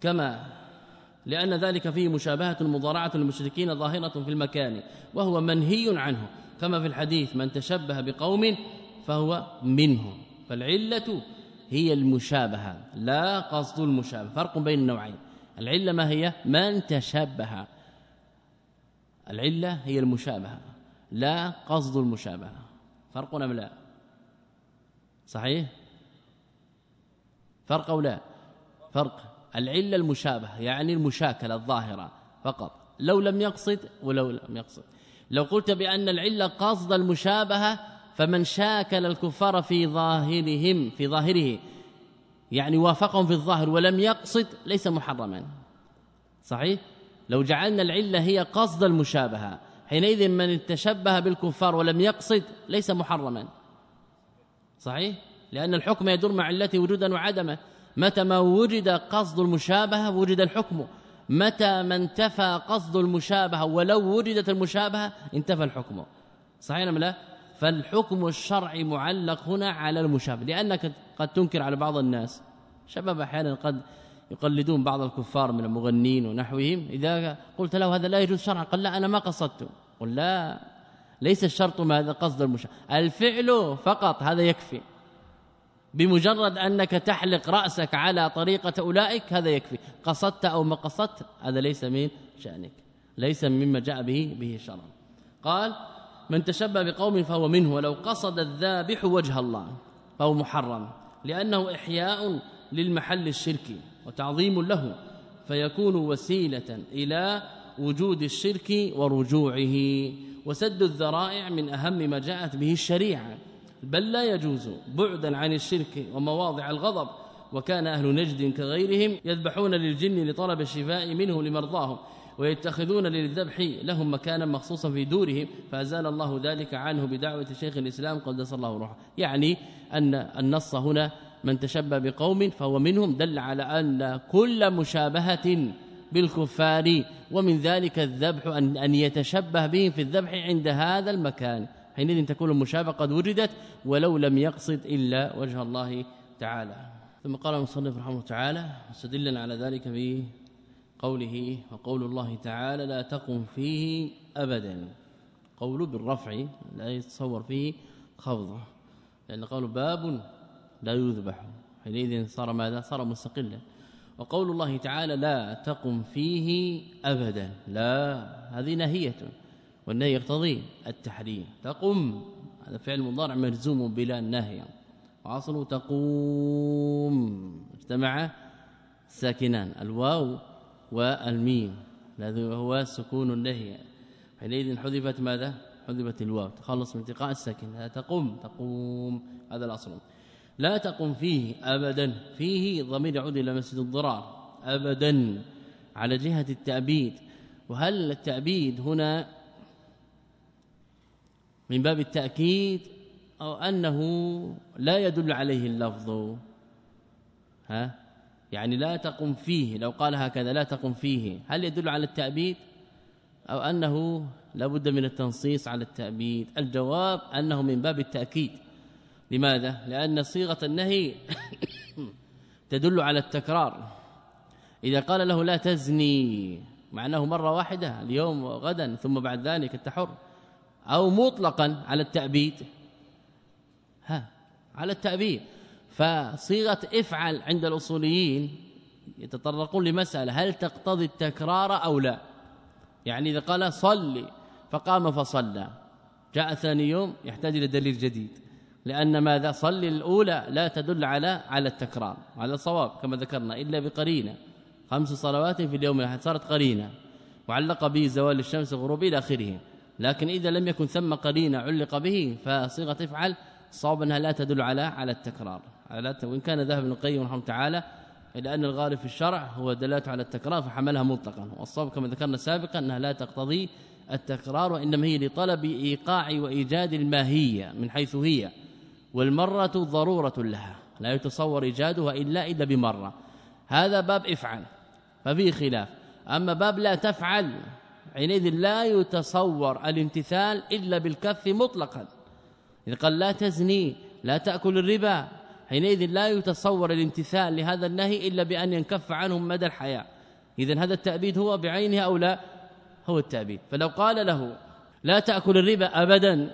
كما لأن ذلك فيه مشابهة مضارعة المشركين ظاهرة في المكان وهو منهي عنه. كما في الحديث من تشبه بقوم فهو منهم. فالعلة هي المشابهة لا قصد المشابهة فرق بين النوعين. العلة ما هي؟ من تشبه. العلة هي المشابهة. لا قصد المشابهة. فرق أم لا صحيح؟ فرق أو لا؟ فرق. العلة المشابهة يعني المشاكلة الظاهرة فقط. لو لم يقصد ولو لم يقصد. لو قلت بأن العلة قصد المشابهة فمن شاكل الكفار في ظاهرهم في ظاهره يعني وافقهم في الظاهر ولم يقصد ليس محرما. صحيح؟ لو جعلنا العلة هي قصد المشابهة حينئذ من تشبه بالكفار ولم يقصد ليس محرما. صحيح؟ لأن الحكم يدور مع علته وجودا وعدما. متى ما وجد قصد المشابهة وجد الحكم. متى ما انتفى قصد المشابهة ولو وجدت المشابهة انتفى الحكم. صحيح أم لا؟ فالحكم الشرعي معلق هنا على المشابه لأنك قد تنكر على بعض الناس. شباب أحيانا قد يقلدون بعض الكفار من المغنين ونحوهم. إذا قلت له هذا لا يجوز شرعا قال لا أنا ما قصدته قل لا ليس الشرط ما هذا قصد المشابهه الفعل فقط هذا يكفي. بمجرد أنك تحلق رأسك على طريقة أولئك هذا يكفي. قصدت أو ما قصدت هذا ليس من شأنك. ليس مما جاء به به الشرع قال من تشبه بقوم فهو منه ولو قصد الذابح وجه الله فهو محرم. لأنه إحياء للمحل الشركي. وتعظيم له فيكون وسيلة إلى وجود الشرك ورجوعه. وسد الذرائع من أهم ما جاءت به الشريعة. بل لا يجوز بعدا عن الشرك ومواضع الغضب. وكان أهل نجد كغيرهم يذبحون للجن لطلب الشفاء منه لمرضاهم ويتخذون للذبح لهم مكانا مخصوصا في دورهم. فأزال الله ذلك عنه بدعوة شيخ الإسلام قدس الله روحه. يعني أن النص هنا من تشبه بقوم فهو منهم دل على أن كل مشابهة بالكفار ومن ذلك الذبح ان أن يتشبه بهم في الذبح عند هذا المكان. حينئذ تكون المشابهة قد وجدت ولو لم يقصد إلا وجه الله تعالى. ثم قال المصنف رحمه الله تعالى مستدلا على ذلك بقوله وقول الله تعالى لا تقم فيه ابدا قول بالرفع لا يتصور فيه خفضه لأن قول باب لا يذبح. حينئذ صار ماذا؟ صار مستقلا. وقول الله تعالى لا تقم فيه ابدا. لا هذه نهية. والنهي يقتضي التحريم. تقوم هذا فعل مضارع مجزوم بلا نهي. واصله تقوم. اجتمع ساكنان. الواو والميم. الذي هو سكون النهي. حينئذ حذفت ماذا؟ حذفت الواو. تخلص من التقاء الساكن. تقوم تقوم. هذا الأصل. لا تقم فيه ابدا. فيه ضمير يعود إلى مسجد الضرار. ابدا. على جهة التأبيد. وهل التأبيد هنا من باب التأكيد أو أنه لا يدل عليه اللفظ؟ ها؟ يعني لا تقم فيه. لو قال هكذا لا تقم فيه. هل يدل على التأبيد أو أنه لابد من التنصيص على التأبيد؟ الجواب أنه من باب التأكيد. لماذا؟ لأن صيغة النهي تدل على التكرار. إذا قال له لا تزني معناه مرة واحدة اليوم وغدا ثم بعد ذلك التحر أو مطلقا على التأبيد. ها على التأبيد. فصيغة افعل عند الأصوليين يتطرقون لمسألة هل تقتضي التكرار أو لا؟ يعني إذا قال صلي فقام فصلى. جاء ثاني يوم يحتاج إلى دليل جديد. لأن ماذا؟ صلي الأولى لا تدل على على التكرار على الصواب كما ذكرنا إلا بقرينة. خمس صلوات في اليوم الاحد صارت قرينة. وعلق به زوال الشمس غروب إلى آخره. لكن إذا لم يكن ثم قرينة علق به فصيغة افعل صواب أنها لا تدل على على التكرار. على وإن كان ذهب ابن القيم رحمه تعالى إلا أن الغالب في الشرع هو دلالة على التكرار فحملها مطلقا. والصواب كما ذكرنا سابقا أنها لا تقتضي التكرار وإنما هي لطلب إيقاع وإيجاد الماهية من حيث هي. والمرة ضرورة لها لا يتصور إيجادها إلا إلا بمرة. هذا باب افعل ففيه خلاف. أما باب لا تفعل حينئذ لا يتصور الامتثال إلا بالكف مطلقا. إذا قال لا تزني لا تأكل الربا. حينئذ لا يتصور الامتثال لهذا النهي إلا بأن ينكف عنهم مدى الحياة. إذا هذا التأبيد هو بعينه أو لا؟ هو التأبيد. فلو قال له لا تأكل الربا أبدا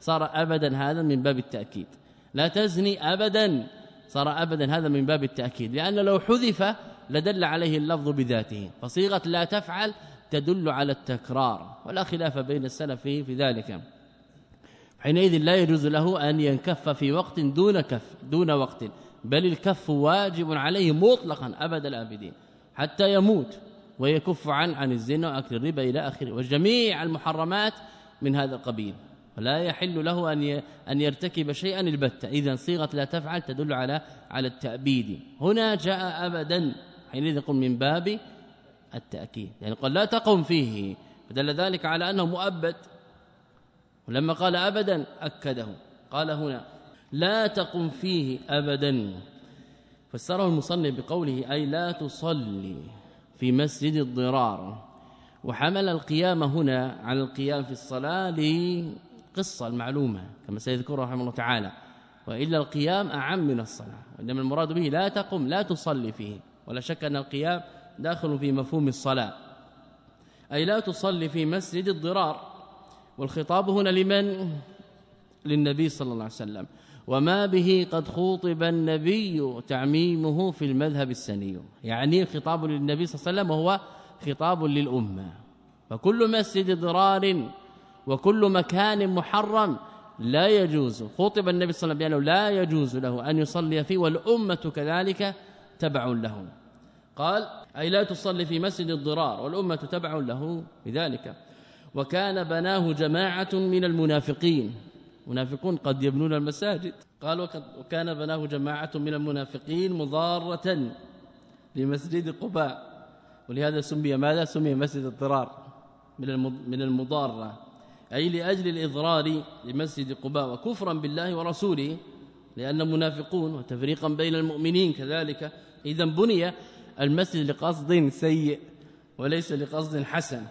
صار أبدا هذا من باب التأكيد. لا تزني أبدا صار أبدا هذا من باب التأكيد لأن لو حذف لدل عليه اللفظ بذاته. فصيغة لا تفعل تدل على التكرار ولا خلاف بين السلف في ذلك. حينئذ لا يجوز له أن ينكف في وقت دون كف دون وقت بل الكف واجب عليه مطلقا أبد الأبدين حتى يموت ويكف عن عن الزنا وأكل الربا إلى آخره. وجميع المحرمات من هذا القبيل. ولا يحل له أن أن يرتكب شيئا البتة. اذا صيغة لا تفعل تدل على على التأبيد. هنا جاء ابدا حينئذ يقول من باب التأكيد. يعني قال لا تقم فيه. فدل ذلك على أنه مؤبد. ولما قال ابدا أكده. قال هنا لا تقم فيه ابدا. فسره المصنف بقوله أي لا تصلي في مسجد الضرار. وحمل القيام هنا على القيام في الصلاة لقصه المعلومة كما سيذكرها رحمه الله تعالى. وإلا القيام أعم من الصلاة وإنما المراد به لا تقم لا تصلي فيه. ولا شك أن القيام داخل في مفهوم الصلاة. أي لا تصلي في مسجد الضرار. والخطاب هنا لمن؟ للنبي صلى الله عليه وسلم. وما به قد خوطب النبي تعميمه في المذهب السني. يعني خطاب للنبي صلى الله عليه وسلم وهو خطاب للأمة. فكل مسجد ضرار وكل مكان محرم لا يجوز. خطب النبي صلى الله عليه وسلم لا يجوز له أن يصلي فيه والأمة كذلك تبع له. قال أي لا تصلي في مسجد الضرار والأمة تبع له بذلك. وكان بناه جماعة من المنافقين. منافقون قد يبنون المساجد. قال وكان بناه جماعة من المنافقين مضارة لمسجد قباء. ولهذا سمي ماذا سمي مسجد الضرار؟ من من المضارة. أي لأجل الإضرار لمسجد قباء وكفرا بالله ورسوله لأن منافقون وتفريقا بين المؤمنين كذلك إذا بني المسجد لقصد سيء وليس لقصد حسن.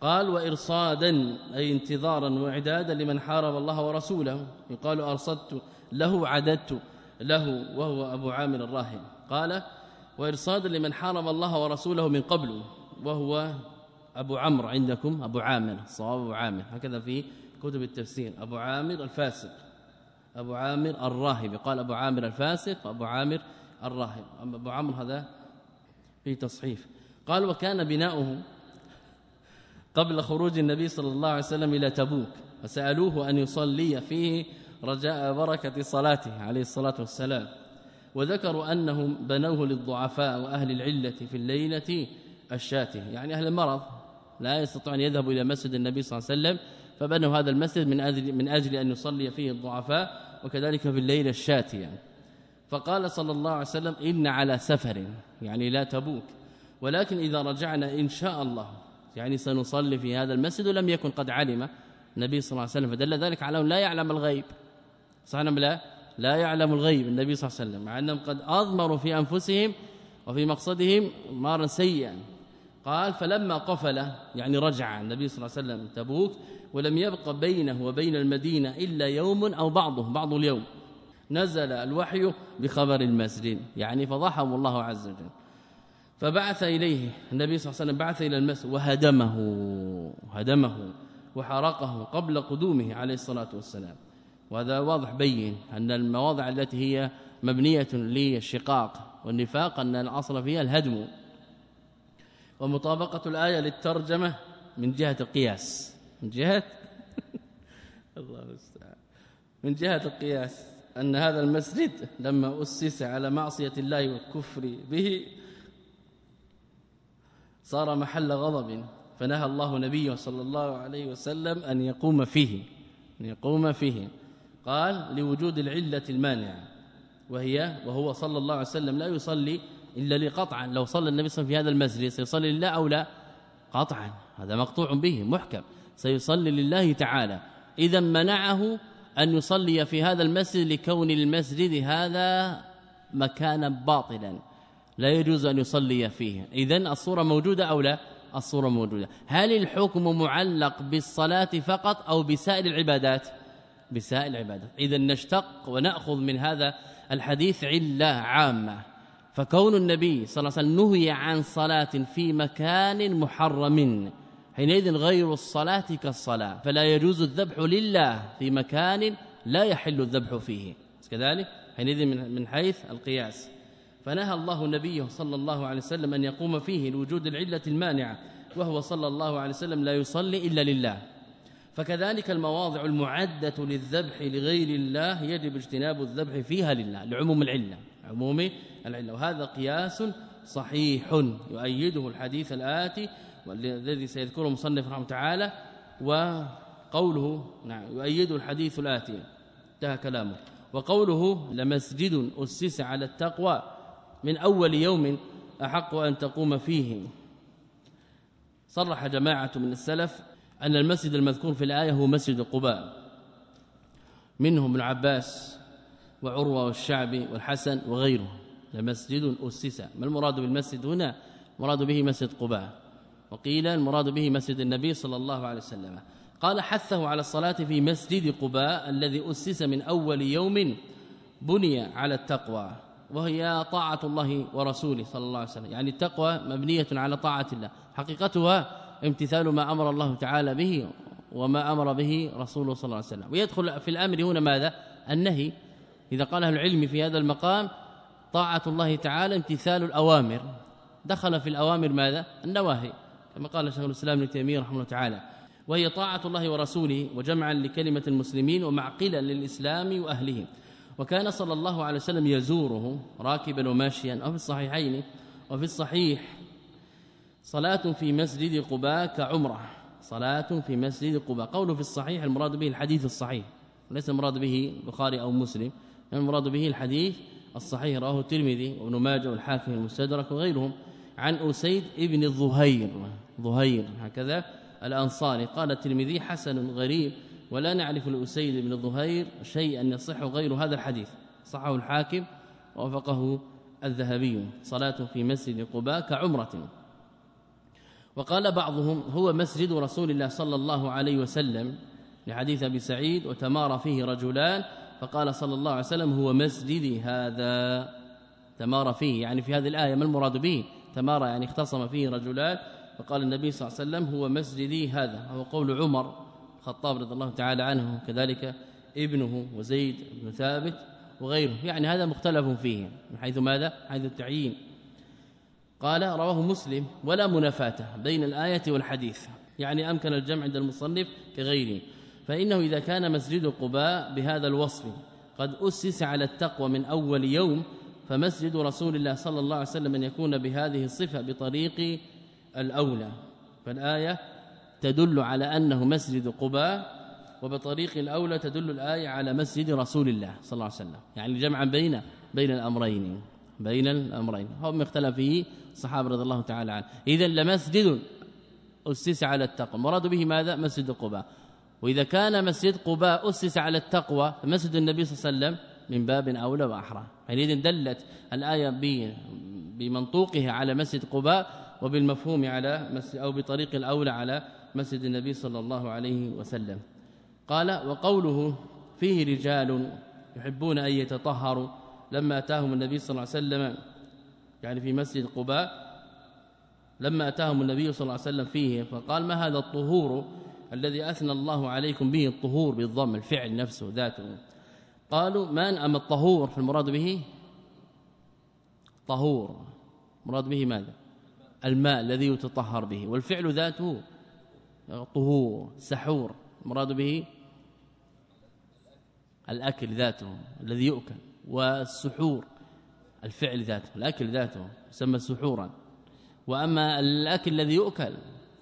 قال وارصادا أي انتظارا واعدادا لمن حارب الله ورسوله. يقال أرصدت له عددت له وهو أبو عامر الراهب قال وارصادا لمن حارب الله ورسوله من قبل وهو أبو عمرو عندكم؟ أبو عامر صواب أبو عامر. هكذا في كتب التفسير. أبو عامر الفاسق. أبو عامر الراهب. قال أبو عامر الفاسق وابو عامر الراهب. أما أبو عمرو هذا في تصحيف. قال وكان بناؤه قبل خروج النبي صلى الله عليه وسلم إلى تبوك فسألوه أن يصلي فيه رجاء بركة صلاته عليه الصلاة والسلام. وذكروا أنهم بنوه للضعفاء وأهل العلة في الليلة الشاتة يعني أهل المرض. لا يستطيع أن يذهبوا إلى مسجد النبي صلى الله عليه وسلم فبنوا هذا المسجد من أجل, من أجل أن يصلي فيه الضعفاء وكذلك في الليلة الشاتية. يعني فقال صلى الله عليه وسلم إن على سفر يعني لا تبوك. ولكن إذا رجعنا إن شاء الله يعني سنصلي في هذا المسجد ولم يكن قد علم النبي صلى الله عليه وسلم. فدل ذلك على أنه لا يعلم الغيب. صح لا؟ لا يعلم الغيب النبي صلى الله عليه وسلم مع أنهم قد أضمروا في أنفسهم وفي مقصدهم مارا سيئا. قال فلما قفل يعني رجع النبي صلى الله عليه وسلم تبوك ولم يبق بينه وبين المدينة إلا يوم أو بعضه بعض اليوم. نزل الوحي بخبر المسجد يعني فضحهم الله عز وجل. فبعث إليه النبي صلى الله عليه وسلم بعث إلى المسجد وهدمه هدمه وحرقه قبل قدومه عليه الصلاة والسلام. وهذا واضح بين أن المواضع التي هي مبنية للشقاق والنفاق أن الأصل فيها الهدم. ومطابقة الآية للترجمة من جهة القياس. من جهة *laughs* الله المستعان. من جهة القياس أن هذا المسجد لما أسس على معصية الله والكفر به صار محل غضب فنهى الله نبيه صلى الله عليه وسلم أن يقوم فيه أن يقوم فيه. قال لوجود العلة المانعة وهي وهو صلى الله عليه وسلم لا يصلي إلا لقطعا. لو صلى النبي صلى الله عليه وسلم في هذا المسجد سيصلي لله أو لا؟ قطعا. هذا مقطوع به محكم. سيصلي لله تعالى. اذا منعه أن يصلي في هذا المسجد لكون المسجد هذا مكانا باطلا. لا يجوز أن يصلي فيه. اذا الصورة موجودة أو لا؟ الصورة موجودة. هل الحكم معلق بالصلاة فقط أو بسائر العبادات؟ بسائر العبادات. اذا نشتق ونأخذ من هذا الحديث علة عامة. فكون النبي صلى الله عليه وسلم نهي عن صلاة في مكان محرم حينئذ غير الصلاة كالصلاة فلا يجوز الذبح لله في مكان لا يحل الذبح فيه. كذلك حينئذ من حيث القياس. فنهى الله نبيه صلى الله عليه وسلم أن يقوم فيه لوجود العلة المانعة وهو صلى الله عليه وسلم لا يصلي إلا لله. فكذلك المواضع المعدة للذبح لغير الله يجب اجتناب الذبح فيها لله لعموم العلة. عموم العلة. وهذا قياس صحيح يؤيده الحديث الآتي والذي سيذكره مصنف رحمه تعالى وقوله نعم يؤيده الحديث الآتي. انتهى كلامه. وقوله لمسجد أسس على التقوى من أول يوم أحق أن تقوم فيه. صرح جماعة من السلف أن المسجد المذكور في الآية هو مسجد قباء. منهم ابن عباس وعروة والشعبي والحسن وغيره لمسجد أسس. ما المراد بالمسجد هنا؟ مراد به مسجد قباء. وقيل المراد به مسجد النبي صلى الله عليه وسلم. قال حثه على الصلاة في مسجد قباء الذي أسس من أول يوم بني على التقوى وهي طاعة الله ورسوله صلى الله عليه وسلم. يعني التقوى مبنية على طاعة الله. حقيقتها امتثال ما أمر الله تعالى به وما أمر به رسوله صلى الله عليه وسلم. ويدخل في الأمر هنا ماذا؟ النهي إذا قال العلم في هذا المقام طاعة الله تعالى امتثال الأوامر. دخل في الأوامر ماذا؟ النواهي كما قال شيخ الإسلام ابن تيمية رحمه الله تعالى. وهي طاعة الله ورسوله وجمعا لكلمة المسلمين ومعقلا للإسلام وأهله. وكان صلى الله عليه وسلم يزوره راكبا وماشيا أو في الصحيحين وفي الصحيح صلاة في مسجد قباء كعمرة. صلاة في مسجد قباء. قوله في الصحيح المراد به الحديث الصحيح وليس المراد به البخاري أو مسلم. المراد به الحديث الصحيح رواه الترمذي وابن ماجه والحاكم المستدرك وغيرهم عن أسيد ابن الظهير. ظهير هكذا الأنصاري. قال الترمذي حسن غريب ولا نعرف لأسيد بن الظهير شيئا يصح غير هذا الحديث. صحه الحاكم ووافقه الذهبي. صلاة في مسجد قباء كعمرة. وقال بعضهم هو مسجد رسول الله صلى الله عليه وسلم لحديث أبي سعيد وتمارى فيه رجلان فقال صلى الله عليه وسلم هو مسجدي هذا. تمارى فيه يعني في هذه الآية ما المراد به؟ تمارى يعني اختصم فيه رجلان. فقال النبي صلى الله عليه وسلم هو مسجدي هذا هو قول عمر الخطاب رضي الله تعالى عنه كذلك ابنه وزيد بن ثابت وغيره. يعني هذا مختلف فيه من حيث ماذا؟ حيث التعيين. قال رواه مسلم ولا منافاة بين الآية والحديث. يعني أمكن الجمع عند المصنف كغيره. فإنه إذا كان مسجد قباء بهذا الوصف قد أسس على التقوى من أول يوم فمسجد رسول الله صلى الله عليه وسلم أن يكون بهذه الصفة بطريق الأولى. فالآية تدل على أنه مسجد قباء وبطريق الأولى تدل الآية على مسجد رسول الله صلى الله عليه وسلم. يعني جمعا بين بين الأمرين بين الأمرين. هم اختلف فيه الصحابة رضي الله تعالى عنهم. اذا لمسجد أسس على التقوى. مراد به ماذا؟ مسجد قباء. وإذا كان مسجد قباء أسس على التقوى فمسجد النبي صلى الله عليه وسلم من باب أولى وأحرى. حينئذ دلت الآية بمنطوقها على مسجد قباء وبالمفهوم على مسجد أو بطريق الأولى على مسجد النبي صلى الله عليه وسلم. قال وقوله فيه رجال يحبون أن يتطهروا. لما أتاهم النبي صلى الله عليه وسلم يعني في مسجد قباء لما أتاهم النبي صلى الله عليه وسلم فيه فقال ما هذا الطهور الذي أثنى الله عليكم به الطهور بالضم الفعل نفسه ذاته. قالوا من ام الطهور فالمراد به طهور. مراد به ماذا؟ الماء الذي يتطهر به والفعل ذاته طهور سحور. مراد به الأكل ذاته الذي يؤكل والسحور الفعل ذاته الأكل ذاته يسمى سحورا. وأما الأكل الذي يؤكل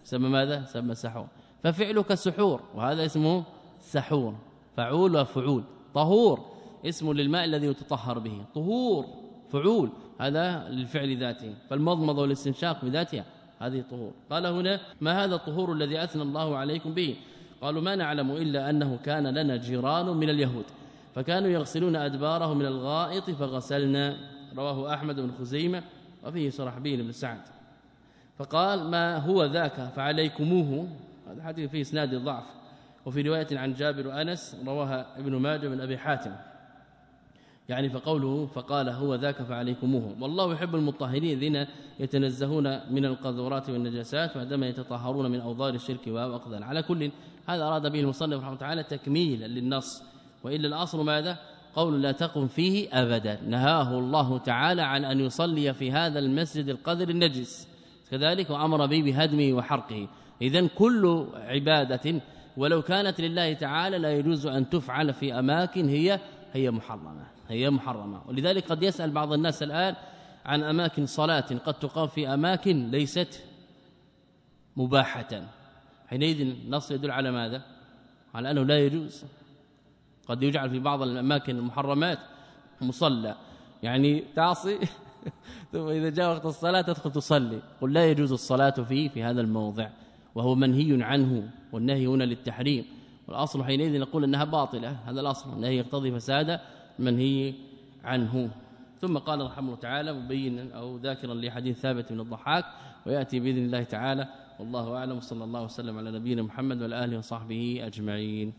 يسمى ماذا؟ يسمى سحور. ففعلك سحور وهذا اسمه سحور. فعول وفعول. طهور اسم للماء الذي يتطهر به. طهور فعول هذا للفعل ذاته. فالمضمضة والاستنشاق بذاتها هذه طهور. قال هنا ما هذا الطهور الذي أثنى الله عليكم به؟ قالوا ما نعلم إلا أنه كان لنا جيران من اليهود فكانوا يغسلون أدباره من الغائط فغسلنا. رواه أحمد بن خزيمة وفيه شرحبيل بن سعد. فقال ما هو ذاك؟ فعليكموه. هذا حديث فيه إسناد ضعف وفي رواية عن جابر وأنس رواها ابن ماجه من أبي حاتم. يعني فقوله فقال هو ذاك فعليكموه. والله يحب المطهرين الذين يتنزهون من القذورات والنجاسات وعندما يتطهرون من اوضار الشرك واقدر على كل هذا أراد به المصنف رحمه الله تعالى تكميلا للنص. وإلا الأصل ماذا؟ قول لا تقم فيه أبدا. نهاه الله تعالى عن أن يصلي في هذا المسجد القدر النجس. كذلك وأمر به بهدمه وحرقه. اذا كل عبادة ولو كانت لله تعالى لا يجوز أن تفعل في أماكن هي هي محرمة هي محرمة. ولذلك قد يسأل بعض الناس الآن عن أماكن صلاة قد تقام في أماكن ليست مباحة. حينئذ النص يدل على ماذا؟ على أنه لا يجوز. قد يجعل في بعض الأماكن المحرمات مصلى. يعني تعصي *laughs* ثم إذا جاء وقت الصلاة تدخل تصلي. قل لا يجوز الصلاة فيه في هذا الموضع. وهو منهي عنه والنهي هنا للتحريم. والأصل حينئذ نقول إنها باطلة هذا الأصل النهي يقتضي فساد المنهي عنه. ثم قال رحمه الله تعالى مبينا أو ذاكرا لحديث ثابت من الضحاك ويأتي بإذن الله تعالى والله أعلم صلى الله وسلم على نبينا محمد واله وصحبه أجمعين.